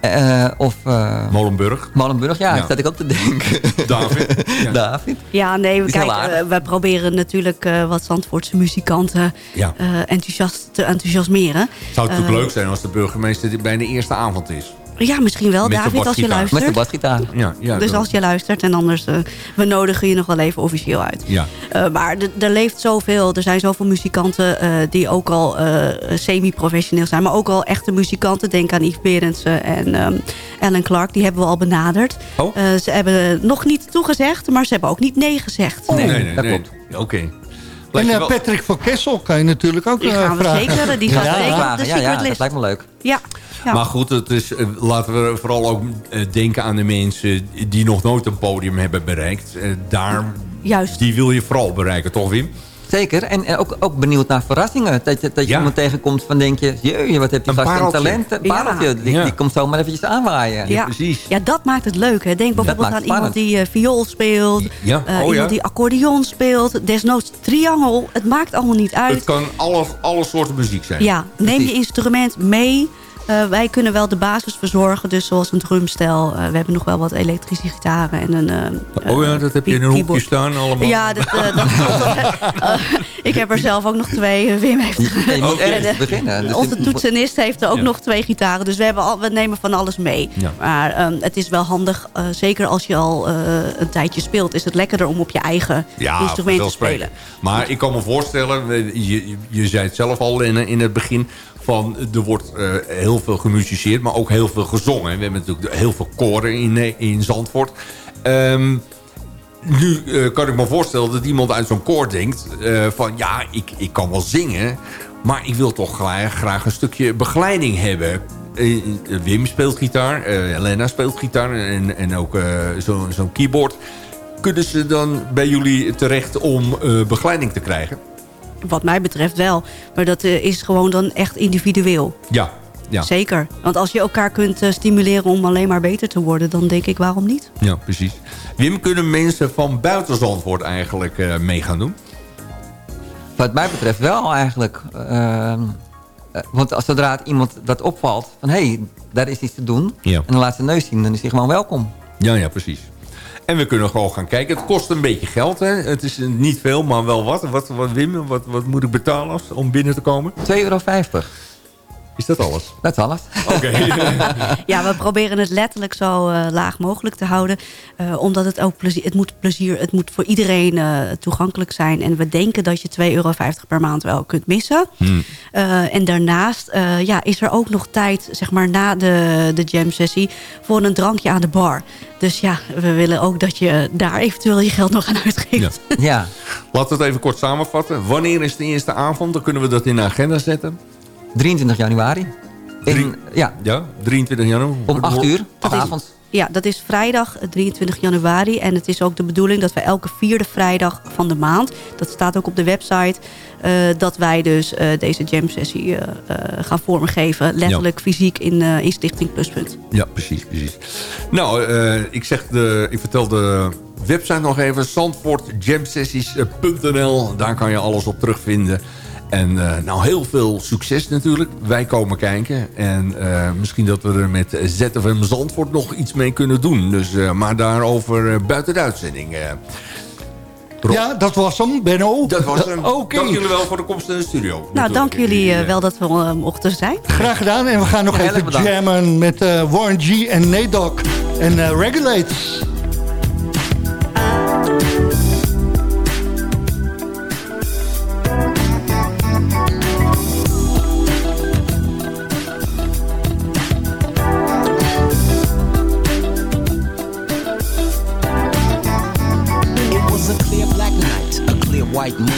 [SPEAKER 9] Eh, of... eh,
[SPEAKER 8] Molenburg.
[SPEAKER 9] Molenburg, ja,
[SPEAKER 8] Ja.
[SPEAKER 9] dat zat ik ook te denken.
[SPEAKER 8] David. Ja.
[SPEAKER 9] David.
[SPEAKER 10] Ja, nee, we,
[SPEAKER 9] is heel
[SPEAKER 10] kijk, eh, we proberen natuurlijk eh, wat Zandvoortse muzikanten
[SPEAKER 8] Ja.
[SPEAKER 10] eh, enthousiast te enthousiasmeren.
[SPEAKER 8] Zou het natuurlijk
[SPEAKER 10] Eh,
[SPEAKER 8] leuk zijn als de burgemeester bij de eerste avond is.
[SPEAKER 10] Ja, misschien wel,
[SPEAKER 8] Met
[SPEAKER 10] David, als je luistert.
[SPEAKER 9] Met de basgitaar.
[SPEAKER 8] Ja, ja,
[SPEAKER 10] dus als je luistert en anders, eh, we nodigen je nog wel even officieel uit.
[SPEAKER 8] Ja.
[SPEAKER 10] Eh, maar er leeft zoveel. Er zijn zoveel muzikanten eh, die ook al eh, semi-professioneel zijn. Maar ook al echte muzikanten. Denk aan Yves Berendsen en ehm Ellen Clark. Die hebben we al benaderd.
[SPEAKER 8] Oh.
[SPEAKER 10] Eh, ze hebben nog niet toegezegd, maar ze hebben ook niet nee gezegd.
[SPEAKER 9] Nee,
[SPEAKER 8] nee, nee.
[SPEAKER 9] dat
[SPEAKER 8] nee.
[SPEAKER 9] klopt.
[SPEAKER 8] Oké.
[SPEAKER 7] En Patrick van Kessel kan je natuurlijk ook
[SPEAKER 10] Die gaan we
[SPEAKER 7] vragen.
[SPEAKER 10] zeker, die gaat
[SPEAKER 7] Ja.
[SPEAKER 10] zeker op
[SPEAKER 9] Vragen,
[SPEAKER 10] de
[SPEAKER 9] ja,
[SPEAKER 10] secret
[SPEAKER 9] ja, dat lijkt me leuk.
[SPEAKER 10] Ja, ja.
[SPEAKER 8] Maar goed, het is, eh, laten we vooral ook eh, denken aan de mensen die nog nooit een podium hebben bereikt. Eh, daar,
[SPEAKER 10] Juist.
[SPEAKER 8] Die wil je vooral bereiken, toch Wim?
[SPEAKER 9] Zeker. En, en ook, ook benieuwd naar verrassingen. Dat je, dat je
[SPEAKER 8] Ja.
[SPEAKER 9] iemand tegenkomt van denk je... Jeuje, wat heb je vast een
[SPEAKER 8] pareltje.
[SPEAKER 9] talent. Een
[SPEAKER 10] Ja.
[SPEAKER 9] pareltje. Die,
[SPEAKER 8] Ja.
[SPEAKER 9] die komt zomaar eventjes aanwaaien.
[SPEAKER 10] Ja.
[SPEAKER 8] precies.
[SPEAKER 10] Ja, dat maakt het leuk. Hè. Denk bijvoorbeeld aan iemand die eh, viool speelt.
[SPEAKER 8] Ja, oh
[SPEAKER 10] iemand
[SPEAKER 8] ja.
[SPEAKER 10] die accordeon speelt. Desnoods triangel. Het maakt allemaal niet uit.
[SPEAKER 8] Het kan alle, alle soorten muziek zijn.
[SPEAKER 10] Ja, neem je instrument mee. Eh, wij kunnen wel de basis verzorgen, dus zoals een drumstel. Eh, we hebben nog wel wat elektrische gitaren en een... eh,
[SPEAKER 8] Oh ja, dat heb je in een
[SPEAKER 10] keyboard.
[SPEAKER 8] hoekje staan allemaal.
[SPEAKER 10] Ja, dat, dat ik heb er zelf ook nog twee. Wim heeft
[SPEAKER 9] Je, je moet
[SPEAKER 10] En,
[SPEAKER 9] beginnen. Dus
[SPEAKER 10] Onze toetsenist heeft er ook
[SPEAKER 8] Ja.
[SPEAKER 10] nog twee gitaren. Dus we, hebben al, we nemen van alles mee.
[SPEAKER 8] Ja.
[SPEAKER 10] Maar ehm, het is wel handig, zeker als je al eh, een tijdje speelt... is het lekkerder om op je eigen
[SPEAKER 8] Ja,
[SPEAKER 10] instrument te spelen.
[SPEAKER 8] Maar ik kan me voorstellen, je, je- je zei het zelf al in, in het begin... van er wordt eh, heel veel gemusiceerd, maar ook heel veel gezongen. We hebben natuurlijk heel veel koren in, eh, in Zandvoort. Ehm, nu eh, kan ik me voorstellen dat iemand uit zo'n koor denkt... van ja, ik, ik kan wel zingen... maar ik wil toch graag, graag een stukje begeleiding hebben... Wim speelt gitaar, Helena speelt gitaar en, en ook eh, zo- zo'n keyboard. Kunnen ze dan bij jullie terecht om begeleiding te krijgen?
[SPEAKER 10] Wat mij betreft wel. Maar dat eh, is gewoon dan echt individueel.
[SPEAKER 8] Ja. ja.
[SPEAKER 10] Zeker. Want als je elkaar kunt eh, stimuleren om alleen maar beter te worden... dan denk ik, waarom niet?
[SPEAKER 8] Ja, precies. Wim, kunnen mensen van buiten Zandvoort eigenlijk eh, mee gaan doen?
[SPEAKER 9] Wat mij betreft wel eigenlijk. Ehm, eh, want als zodra het iemand dat opvalt... van hé, hey, daar is iets te doen...
[SPEAKER 8] Ja.
[SPEAKER 9] en dan laat zijn neus zien, dan is hij gewoon welkom.
[SPEAKER 8] Ja, ja, precies. En we kunnen gewoon gaan kijken. Het kost een beetje geld, hè? Het is niet veel, maar wel wat. Wat, wat wat, wat moet ik betalen als- om binnen te komen?
[SPEAKER 9] 2,50 euro.
[SPEAKER 8] Is dat alles?
[SPEAKER 9] Dat is alles.
[SPEAKER 8] Oké.
[SPEAKER 10] Ja, we proberen het letterlijk zo eh, laag mogelijk te houden. eh, omdat het ook plezier, het moet plezier, het moet voor iedereen eh, toegankelijk zijn. En we denken dat je 2,50 euro per maand wel kunt missen.
[SPEAKER 8] Hmm.
[SPEAKER 10] Eh, en daarnaast eh, ja, is er ook nog tijd, zeg maar na de, de jam sessie, voor een drankje aan de bar. Dus ja, we willen ook dat je daar eventueel je geld nog aan uitgeeft.
[SPEAKER 8] Ja.
[SPEAKER 9] ja.
[SPEAKER 8] Laten we het even kort samenvatten. Wanneer is de eerste avond? Dan kunnen we dat in de agenda zetten.
[SPEAKER 9] 23 januari. In, ja.
[SPEAKER 8] ja, 23 januari.
[SPEAKER 9] Om 8 uur, vanavond.
[SPEAKER 10] Ja, dat is vrijdag eh, 23 januari. En het is ook de bedoeling dat we elke vierde vrijdag van de maand... dat staat ook op de website... eh, dat wij dus eh, deze jam-sessie eh, eh, gaan vormgeven. Letterlijk fysiek in, eh, in Stichting Pluspunt.
[SPEAKER 8] Ja, precies, precies. Nou, eh, ik, zeg de, ik vertel de website nog even. zandvoortjamsessies.nl Daar kan je alles op terugvinden. En eh, nou, heel veel succes natuurlijk. Wij komen kijken. En eh, misschien dat we er met ZFM Zandvoort nog iets mee kunnen doen. Dus, eh, maar daarover buiten de uitzending. eh. Rob.
[SPEAKER 7] Ja, dat was hem, Benno.
[SPEAKER 8] Dat was hem.
[SPEAKER 7] Oké.
[SPEAKER 8] Dank jullie wel voor de komst in de studio.
[SPEAKER 10] Nou, dank jullie wel dat we eh, mochten zijn.
[SPEAKER 7] Graag gedaan. En we gaan nog
[SPEAKER 10] Ja,
[SPEAKER 7] even jammen met eh, Warren G en Nate Dogg. En eh,
[SPEAKER 15] a clear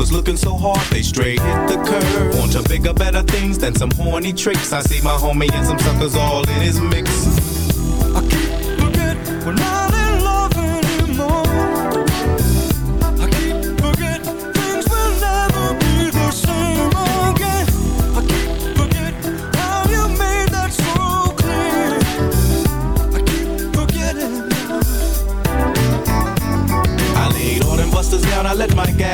[SPEAKER 16] looking so hard, they straight hit the curve. Want to bigger, better things than some horny tricks. I see my homie and some suckers all in his mix.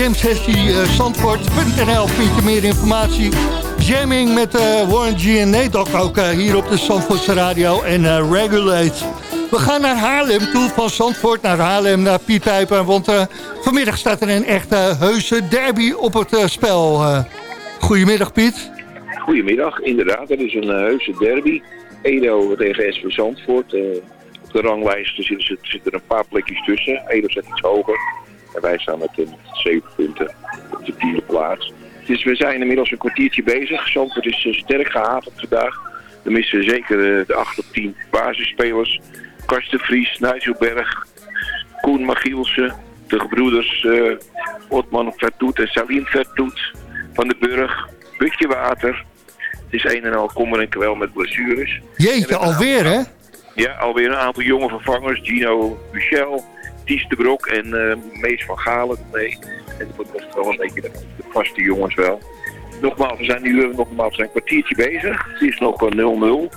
[SPEAKER 7] Jamsessie uh, Zandvoort.nl vind je meer informatie. Jamming met eh, Warren G en Nate ook eh, hier op de Zandvoortse Radio en eh, Regulate. We gaan naar Haarlem toe, van Zandvoort naar Haarlem, naar Piet Pijper. Want eh, vanmiddag staat er een echte heuse derby op het eh, spel. Eh, goedemiddag Piet.
[SPEAKER 17] Goedemiddag, inderdaad. Het is een heuse derby. Edo tegen SV Zandvoort. Op de ranglijst zitten, er een paar plekjes tussen. Edo staat iets hoger. En wij staan met, uh, zeven punten op de tiende plaats. Dus we zijn inmiddels een kwartiertje bezig. Zandvoort is uh, sterk gehavend vandaag. We missen zeker de 8 op 10 basisspelers. Karsten Vries, Nigel Berg, Koen Magielsen, de gebroeders eh Otman Vertoet en Salim Vertoet van de Burg. Putje water. Het is een en al kommer en kwel met blessures.
[SPEAKER 7] Jeetje,
[SPEAKER 17] een
[SPEAKER 7] alweer hè?
[SPEAKER 17] ja, alweer een aantal jonge vervangers. Gino Michel, De Brok en eh, Mees van Galen mee. En dat was wel een beetje de, vaste jongens wel. Nogmaals, we zijn nu eh, nogmaals een kwartiertje bezig. Het is nog eh, 0-0.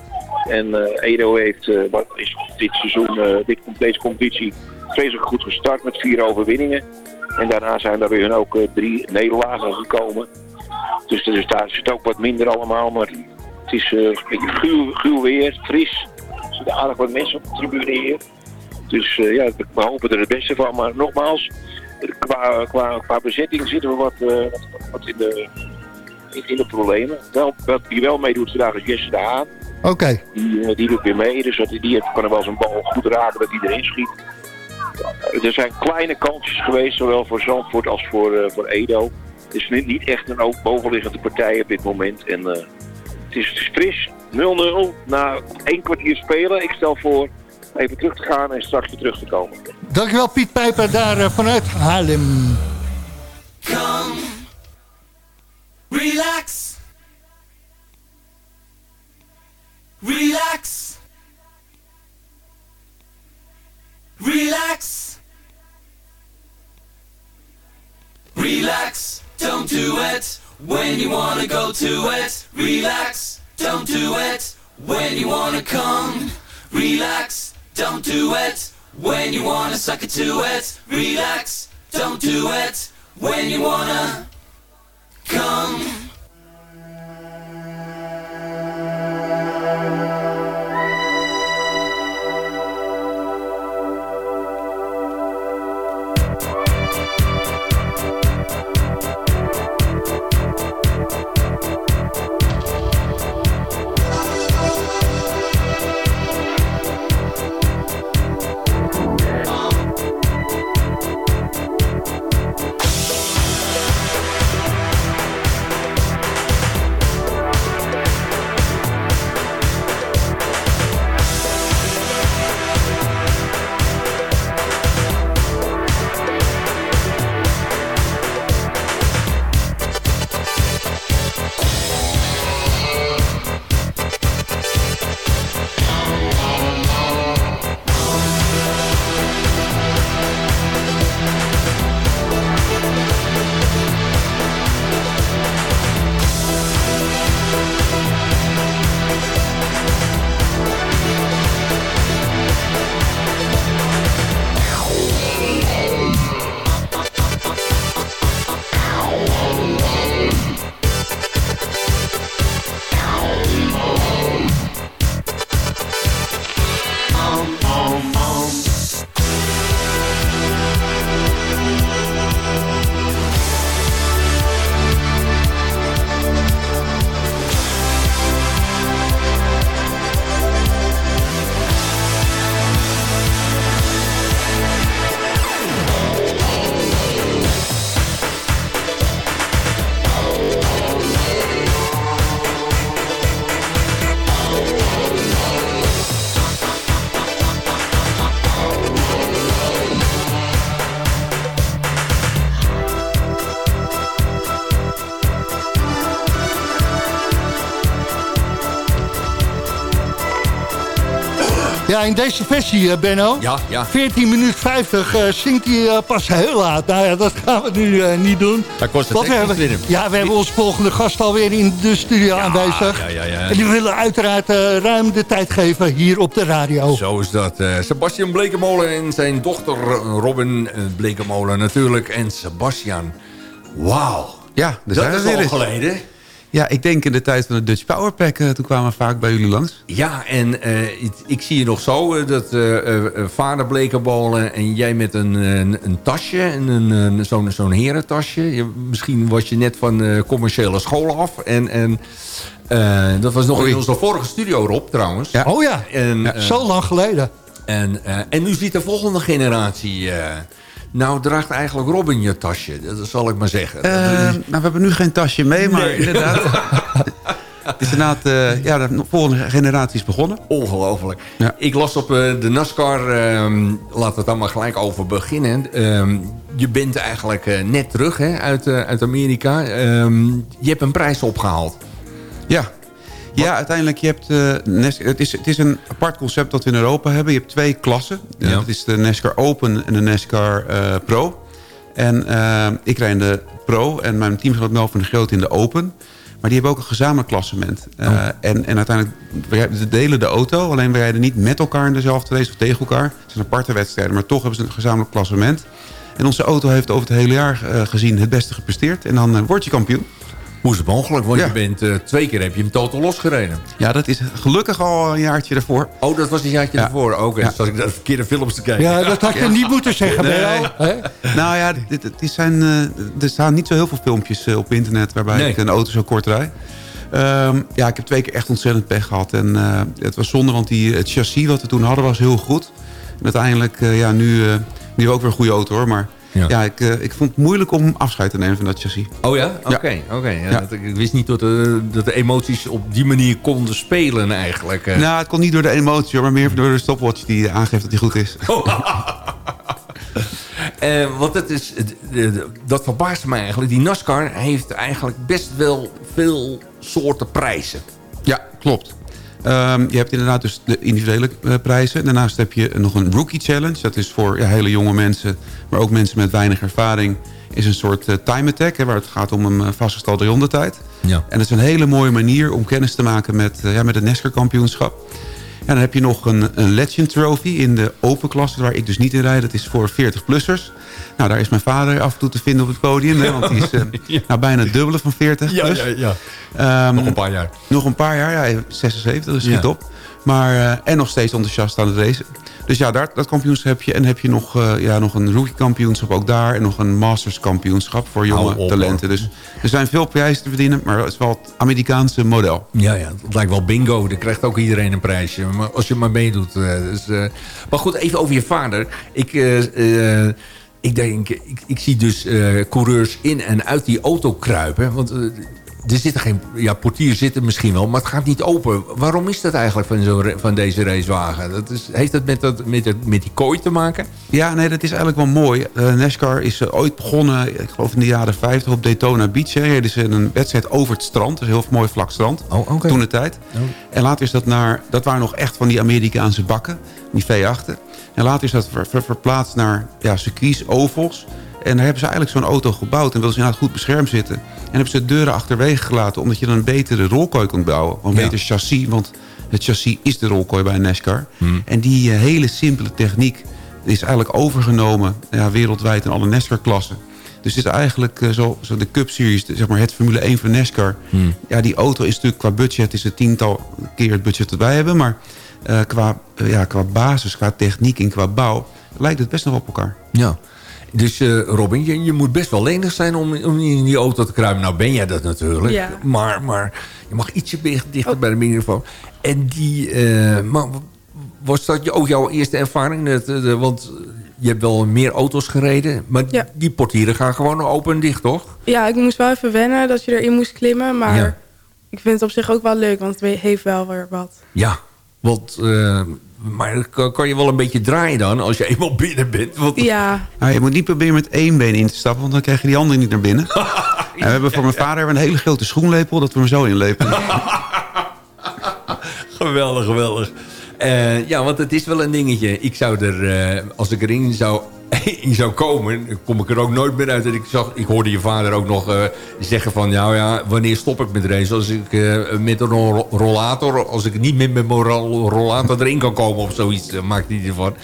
[SPEAKER 17] En eh, Edo heeft wat is dit seizoen, dit, deze competitie, vreselijk goed gestart met vier overwinningen. En daarna zijn er weer ook eh, drie nederlagen gekomen. Dus, dus daar zit ook wat minder allemaal. Maar het is een beetje guur, guur weer, fris. Er zitten aardig wat mensen op de tribune hier. Dus eh, ja, we hopen er het beste van. Maar nogmaals, qua, qua, qua bezetting zitten we wat, eh, wat, wat in, de, in, in de problemen. Wel, wat die wel meedoet vandaag is Jesse de Haan.
[SPEAKER 7] Oké.
[SPEAKER 17] Die, eh, die doet weer mee, dus dat, die kan er wel zijn bal goed raken dat hij erin schiet. Er zijn kleine kansjes geweest, zowel voor Zandvoort als voor, voor Edo. Het is niet, niet echt een ook bovenliggende partij op dit moment. En het, is, het is fris, 0-0 na één kwartier spelen. Ik stel voor even terug te gaan en straks weer terug te komen.
[SPEAKER 7] Dankjewel Piet Pijper daar eh, vanuit Haarlem.
[SPEAKER 14] Come, relax, relax, relax, relax. Don't do it when you wanna go to it. Relax, don't do it when you wanna come. Relax, don't do it when you wanna suck it to it. Relax, don't do it when you wanna come.
[SPEAKER 7] Ja, in deze versie, eh, Benno.
[SPEAKER 8] Ja, ja.
[SPEAKER 7] 14 minuten 50 eh, zingt hij eh, pas heel laat. Nou ja, dat gaan we nu niet doen.
[SPEAKER 8] Dat kost het
[SPEAKER 7] we hebben. Ja, we hebben onze volgende gast alweer in de studio aanwezig.
[SPEAKER 8] ja, ja, ja.
[SPEAKER 7] En die willen uiteraard ruim de tijd geven hier op de radio.
[SPEAKER 8] Zo is dat. eh, Sebastian Blekemolen en zijn dochter Robin Blekemolen natuurlijk. En Sebastian. Wauw.
[SPEAKER 18] Ja,
[SPEAKER 8] Dat is al geleden.
[SPEAKER 18] Ja, ik denk in de tijd van de Dutch Powerpack. eh, toen kwamen we vaak bij jullie langs.
[SPEAKER 8] Ja, en eh, ik, ik zie je nog zo eh, dat eh, eh, eh, vader Blekenbolen en jij met een, een, een tasje, en een, een, zo'n zo'n herentasje. Je- misschien was je net van eh, commerciële school af. En, en eh, dat was nog
[SPEAKER 18] Oei.
[SPEAKER 8] in onze vorige studio, Rob, trouwens.
[SPEAKER 7] Oh ja,
[SPEAKER 8] En,
[SPEAKER 7] zo lang geleden.
[SPEAKER 8] En, eh, en nu ziet de volgende generatie... nou, draagt eigenlijk Robin je tasje, dat zal ik maar zeggen.
[SPEAKER 18] Eh, nou, we hebben nu geen tasje mee, maar
[SPEAKER 8] Nee.
[SPEAKER 18] inderdaad. Het is inderdaad, eh, ja, de volgende generatie is begonnen.
[SPEAKER 8] Ongelooflijk. Ik las op eh, de NASCAR, ehm, laten we het dan maar gelijk over beginnen. Ehm, je bent eigenlijk net terug hè, uit, uit Amerika. Ehm, je hebt een prijs opgehaald.
[SPEAKER 18] Ja. Ja, uiteindelijk, je hebt, eh, het, is, het is een apart concept dat we in Europa hebben. Je hebt twee klassen.
[SPEAKER 8] Ja.
[SPEAKER 18] Dat is de NASCAR Open en de NASCAR eh, Pro. En eh, ik rijd in de Pro en mijn teamgenoot Mel van de Groot in de Open. Maar die hebben ook een gezamenlijk klassement. Eh,
[SPEAKER 8] Oh.
[SPEAKER 18] en, en uiteindelijk, we delen de auto. Alleen we rijden niet met elkaar in dezelfde race of tegen elkaar. Het zijn aparte wedstrijden, maar toch hebben ze een gezamenlijk klassement. En onze auto heeft over het hele jaar eh, gezien het beste gepresteerd. En dan eh, word je kampioen.
[SPEAKER 8] Hoe is het mogelijk? Want
[SPEAKER 18] Ja.
[SPEAKER 8] je bent eh, twee keer heb je hem totaal losgereden.
[SPEAKER 18] Ja, dat is gelukkig al een jaartje daarvoor.
[SPEAKER 8] Oh, dat was een jaartje
[SPEAKER 18] Ja.
[SPEAKER 8] daarvoor. Oké,
[SPEAKER 18] Ja.
[SPEAKER 8] dus ik naar de verkeerde films te kijken.
[SPEAKER 7] Ja, dat had je niet moeten zeggen,
[SPEAKER 18] Nee. Nou ja, dit, zijn, eh, er staan niet zo heel veel filmpjes eh, op internet... waarbij
[SPEAKER 8] Nee.
[SPEAKER 18] ik een auto zo kort rijd. Ehm, ja, ik heb twee keer echt ontzettend pech gehad. En eh, het was zonde, want die, het chassis wat we toen hadden was heel goed. En uiteindelijk, eh, ja, nu, eh, nu ook weer een goede auto hoor. Maar
[SPEAKER 8] Ja.
[SPEAKER 18] ja, ik, eh, ik vond het moeilijk om afscheid te nemen van dat chassis.
[SPEAKER 8] Oh ja? Oké.
[SPEAKER 18] Ja.
[SPEAKER 8] oké. Ja, ik wist niet dat de, dat de emoties op die manier konden spelen eigenlijk. eh.
[SPEAKER 18] Nou, het kon niet door de emotie, maar meer door de stopwatch die aangeeft dat hij goed is.
[SPEAKER 8] Eh, want dat, is, dat verbaast me eigenlijk. Die NASCAR heeft eigenlijk best wel veel soorten prijzen.
[SPEAKER 18] Ja, klopt. Ehm, je hebt inderdaad dus de individuele eh, prijzen. Daarnaast heb je nog een Rookie Challenge. Dat is voor ja, hele jonge mensen, maar ook mensen met weinig ervaring. Is een soort eh, time attack, hè, waar het gaat om een eh, vastgestelde rondetijd.
[SPEAKER 8] Ja.
[SPEAKER 18] En dat is een hele mooie manier om kennis te maken met, ja, met het NASCAR-kampioenschap. En dan heb je nog een, een Legend Trophy in de open klasse, waar ik dus niet in rijd. Dat is voor 40-plussers. Nou, daar is mijn vader af en toe te vinden op het podium. Hè, want die is eh, nou, bijna het dubbele van 40
[SPEAKER 8] Ja,
[SPEAKER 18] plus.
[SPEAKER 8] ja, ja.
[SPEAKER 18] Ehm,
[SPEAKER 8] Nog een paar jaar.
[SPEAKER 18] Nog een paar jaar, ja, 76, dus
[SPEAKER 8] Ja.
[SPEAKER 18] schiet op. Maar, eh, en nog steeds enthousiast aan het racen. Dus ja, daar, dat kampioenschap heb je. En heb je nog, eh, ja, nog een rookie kampioenschap ook daar. En nog een masters kampioenschap voor jonge
[SPEAKER 8] op,
[SPEAKER 18] talenten. Dus er zijn veel prijzen te verdienen. Maar het is wel het Amerikaanse model.
[SPEAKER 8] Ja, ja, het lijkt wel bingo. Dan krijgt ook iedereen een prijsje. Maar als je maar meedoet. eh, dus. Maar goed, even over je vader. Ik, ik denk, ik, ik zie dus coureurs in en uit die auto kruipen. Want er zitten geen... Ja, portier zitten misschien wel, maar het gaat niet open. Waarom is dat eigenlijk van, zo, van deze racewagen? Dat is, heeft dat met, dat met, die kooi te maken?
[SPEAKER 18] Ja, nee, dat is eigenlijk wel mooi. Eh, NASCAR is eh, ooit begonnen, ik geloof in de jaren 50 op Daytona Beach. Hè. Is een wedstrijd over het strand. Dus een heel mooi vlak strand.
[SPEAKER 8] Oh.
[SPEAKER 18] Toen de tijd. En later is dat naar, dat waren nog echt van die Amerikaanse bakken. Die V8'en. En later is dat ver- ver- verplaatst naar ja, circuits, ovals. En daar hebben ze eigenlijk zo'n auto gebouwd. En wilden ze inderdaad goed beschermd zitten. En hebben ze de deuren achterwege gelaten. Omdat je dan een betere rolkooi kunt bouwen. Een
[SPEAKER 8] Ja.
[SPEAKER 18] beter chassis. Want het chassis is de rolkooi bij een NASCAR.
[SPEAKER 8] Hmm.
[SPEAKER 18] En die eh, hele simpele techniek is eigenlijk overgenomen ja, wereldwijd in alle NASCAR-klassen. Dus het is eigenlijk eh, zo, zo de Cup Series, zeg maar het Formule 1 van NASCAR.
[SPEAKER 8] Hmm.
[SPEAKER 18] Ja, die auto is natuurlijk qua budget is het tiental keer het budget dat wij hebben. Maar eh, qua, ja, qua basis, qua techniek en qua bouw lijkt het best nog op elkaar.
[SPEAKER 8] Ja. Dus eh, Robin, je, je moet best wel lenig zijn om, om in die auto te kruimen. Nou ben jij dat natuurlijk.
[SPEAKER 19] Ja.
[SPEAKER 8] Maar, maar je mag ietsje dicht- dichter bij de microfoon. En die... eh, maar was dat ook jouw eerste ervaring? Dat, eh, want je hebt wel meer auto's gereden. Maar
[SPEAKER 19] Ja.
[SPEAKER 8] die portieren gaan gewoon open en dicht, toch?
[SPEAKER 19] Ja, ik moest wel even wennen dat je erin moest klimmen. Maar
[SPEAKER 8] Ja.
[SPEAKER 19] ik vind het op zich ook wel leuk, want het heeft wel weer wat.
[SPEAKER 8] Ja. Want... maar kan, kan je wel een beetje draaien dan als je eenmaal binnen bent? Want,
[SPEAKER 19] Ja,
[SPEAKER 18] Nou, je moet niet proberen met één been in te stappen, want dan krijg je die andere niet naar binnen. en we hebben voor mijn vader een hele grote schoenlepel, dat we hem zo inlepelen.
[SPEAKER 8] Geweldig, geweldig. Eh, ja, want het is wel een dingetje. Ik zou er, eh, als ik erin zou, in zou komen, kom ik er ook nooit meer uit. En ik, zag, ik hoorde je vader ook nog eh, zeggen van, nou ja, wanneer stop ik met race? Als ik eh, met een ro- rollator, als ik niet meer met mijn ro- rollator erin kan komen of zoiets, eh, maakt hij ervan.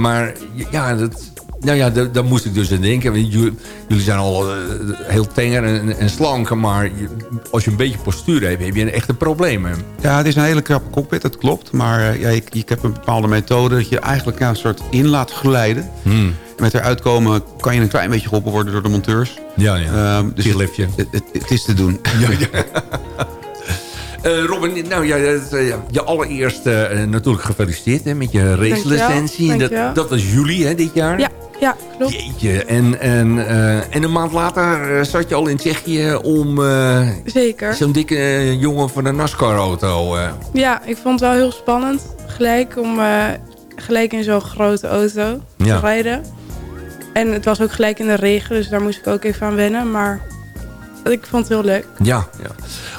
[SPEAKER 8] Maar ja, dat, nou ja, da- daar moest ik dus aan denken. Want Jullie, zijn al eh, heel tenger en, en slank, maar als je een beetje postuur hebt, heb je een echte probleem.
[SPEAKER 18] Ja, het is een hele krappe cockpit, dat klopt. Maar eh, ja, ik, ik heb een bepaalde methode dat je eigenlijk ja, een soort in laat glijden.
[SPEAKER 8] Hmm.
[SPEAKER 18] Met eruit komen kan je een klein beetje geholpen worden door de monteurs.
[SPEAKER 8] Ja, ja.
[SPEAKER 18] Ehm, dus het, het, het, het is te doen.
[SPEAKER 8] Eh, Robin, nou ja, je allereerst eh, natuurlijk gefeliciteerd hè, met je racelicentie. Dat, dat was juli hè, dit jaar.
[SPEAKER 19] ja, ja klopt.
[SPEAKER 8] Jeetje, en, en, eh, en een maand later zat je al in Tsjechië om
[SPEAKER 19] Zeker.
[SPEAKER 8] zo'n dikke jongen van een NASCAR-auto.
[SPEAKER 19] Ja, ik vond het wel heel spannend. Gelijk om gelijk in zo'n grote auto
[SPEAKER 8] Ja.
[SPEAKER 19] te rijden. En het was ook gelijk in de regen, dus daar moest ik ook even aan wennen. Maar ik vond het heel leuk.
[SPEAKER 8] Ja, ja.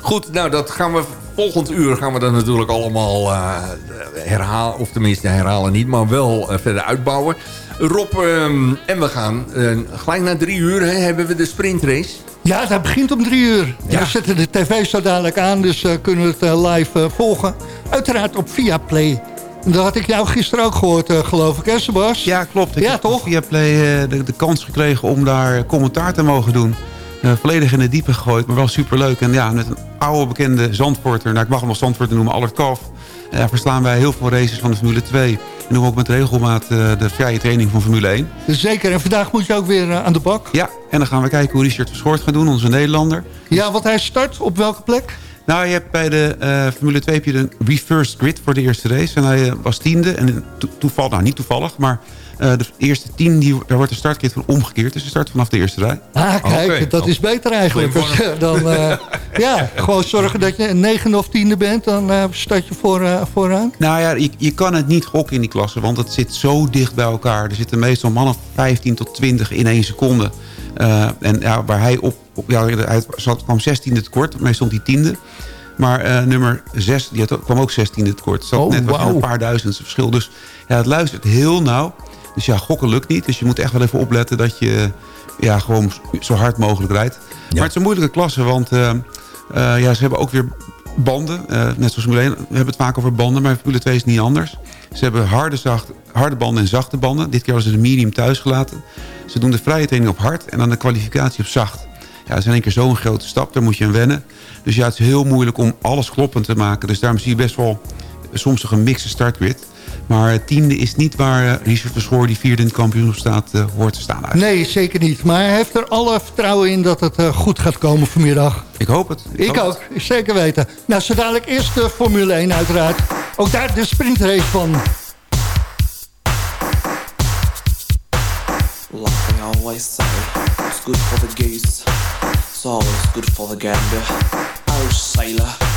[SPEAKER 8] Goed, nou dat gaan we volgend uur gaan we dat natuurlijk allemaal eh, herhalen. Of tenminste herhalen niet, maar wel eh, verder uitbouwen. Rob, ehm, en we gaan eh, gelijk na drie uur hè, hebben we de sprintrace.
[SPEAKER 7] Ja, dat begint om drie uur. Ja. We zetten de tv zo dadelijk aan, dus eh, kunnen we het live volgen. Uiteraard op Viaplay. Dat had ik jou gisteren ook gehoord, eh, geloof ik, hè Sebas?
[SPEAKER 18] Ja, klopt. Ik
[SPEAKER 7] Ja,
[SPEAKER 18] heb
[SPEAKER 7] toch?
[SPEAKER 18] via Play de, de kans gekregen om daar commentaar te mogen doen. Eh, volledig in de diepe gegooid, maar wel superleuk. En ja, met een oude bekende Zandvoorter, nou ik mag hem wel Zandvoorter noemen, Albert Kalf. Uh, verslaan wij heel veel races van de Formule 2. En doen we ook met regelmaat eh, de vrije training van Formule 1.
[SPEAKER 7] Zeker, en vandaag moet je ook weer eh, aan de bak.
[SPEAKER 18] Ja, en dan gaan we kijken hoe Richard Verschoort gaat doen, onze Nederlander.
[SPEAKER 7] Ja, want hij start op welke plek?
[SPEAKER 18] Nou, je hebt bij de eh, Formule 2 heb je de reversed grid voor de eerste race. En hij eh, was tiende. En to toeval, nou niet toevallig, maar eh, de eerste tien, die, daar wordt de startgrid van omgekeerd. Dus je start vanaf de eerste rij.
[SPEAKER 7] Ah, kijk, dat is beter eigenlijk. Dan, eh, ja, gewoon zorgen dat je een negende of tiende bent, dan eh, start je voor, eh, vooraan.
[SPEAKER 18] Nou ja, je, je kan het niet gokken in die klasse, want het zit zo dicht bij elkaar. Er zitten meestal mannen 15 tot 20 in één seconde. Eh, en ja, waar hij op, op ja, hij zat, kwam 16e tekort, meestal stond hij tiende. Maar eh, nummer 6 die had, kwam ook 16e tekort. Het zat
[SPEAKER 7] Oh,
[SPEAKER 18] net een paar duizend verschil. Dus ja, het luistert heel nauw. Dus ja, gokken lukt niet. Dus je moet echt wel even opletten dat je ja, gewoon zo hard mogelijk rijdt. Maar het is een moeilijke klasse, want eh, eh, ja, ze hebben ook weer banden. eh, net zoals Formule 1, we hebben het vaak over banden, maar Formule 2 is niet anders. Ze hebben harde, zacht, harde banden en zachte banden. Dit keer hebben ze de medium thuis gelaten. Ze doen de vrije training op hard en dan de kwalificatie op zacht. Ja, dat is in één keer zo'n grote stap, daar moet je aan wennen. Dus ja, het is heel moeilijk om alles kloppend te maken. Dus daarom zie je best wel soms een gemixte startgrid. Maar tiende is niet waar eh, Richard Verschoor, die vierde in het kampioenschap staat, eh, hoort te staan. eigenlijk.
[SPEAKER 7] Nee, zeker niet. Maar hij heeft er alle vertrouwen in dat het eh, goed gaat komen vanmiddag.
[SPEAKER 18] Ik hoop het.
[SPEAKER 7] Ik,
[SPEAKER 18] hoop
[SPEAKER 7] ook, zeker weten. Nou, zo dadelijk eerst de Formule 1 uiteraard. Ook daar de sprintrace van.
[SPEAKER 13] Like always say, it's good for the goose, it's always good for the gander. Oh, sailor.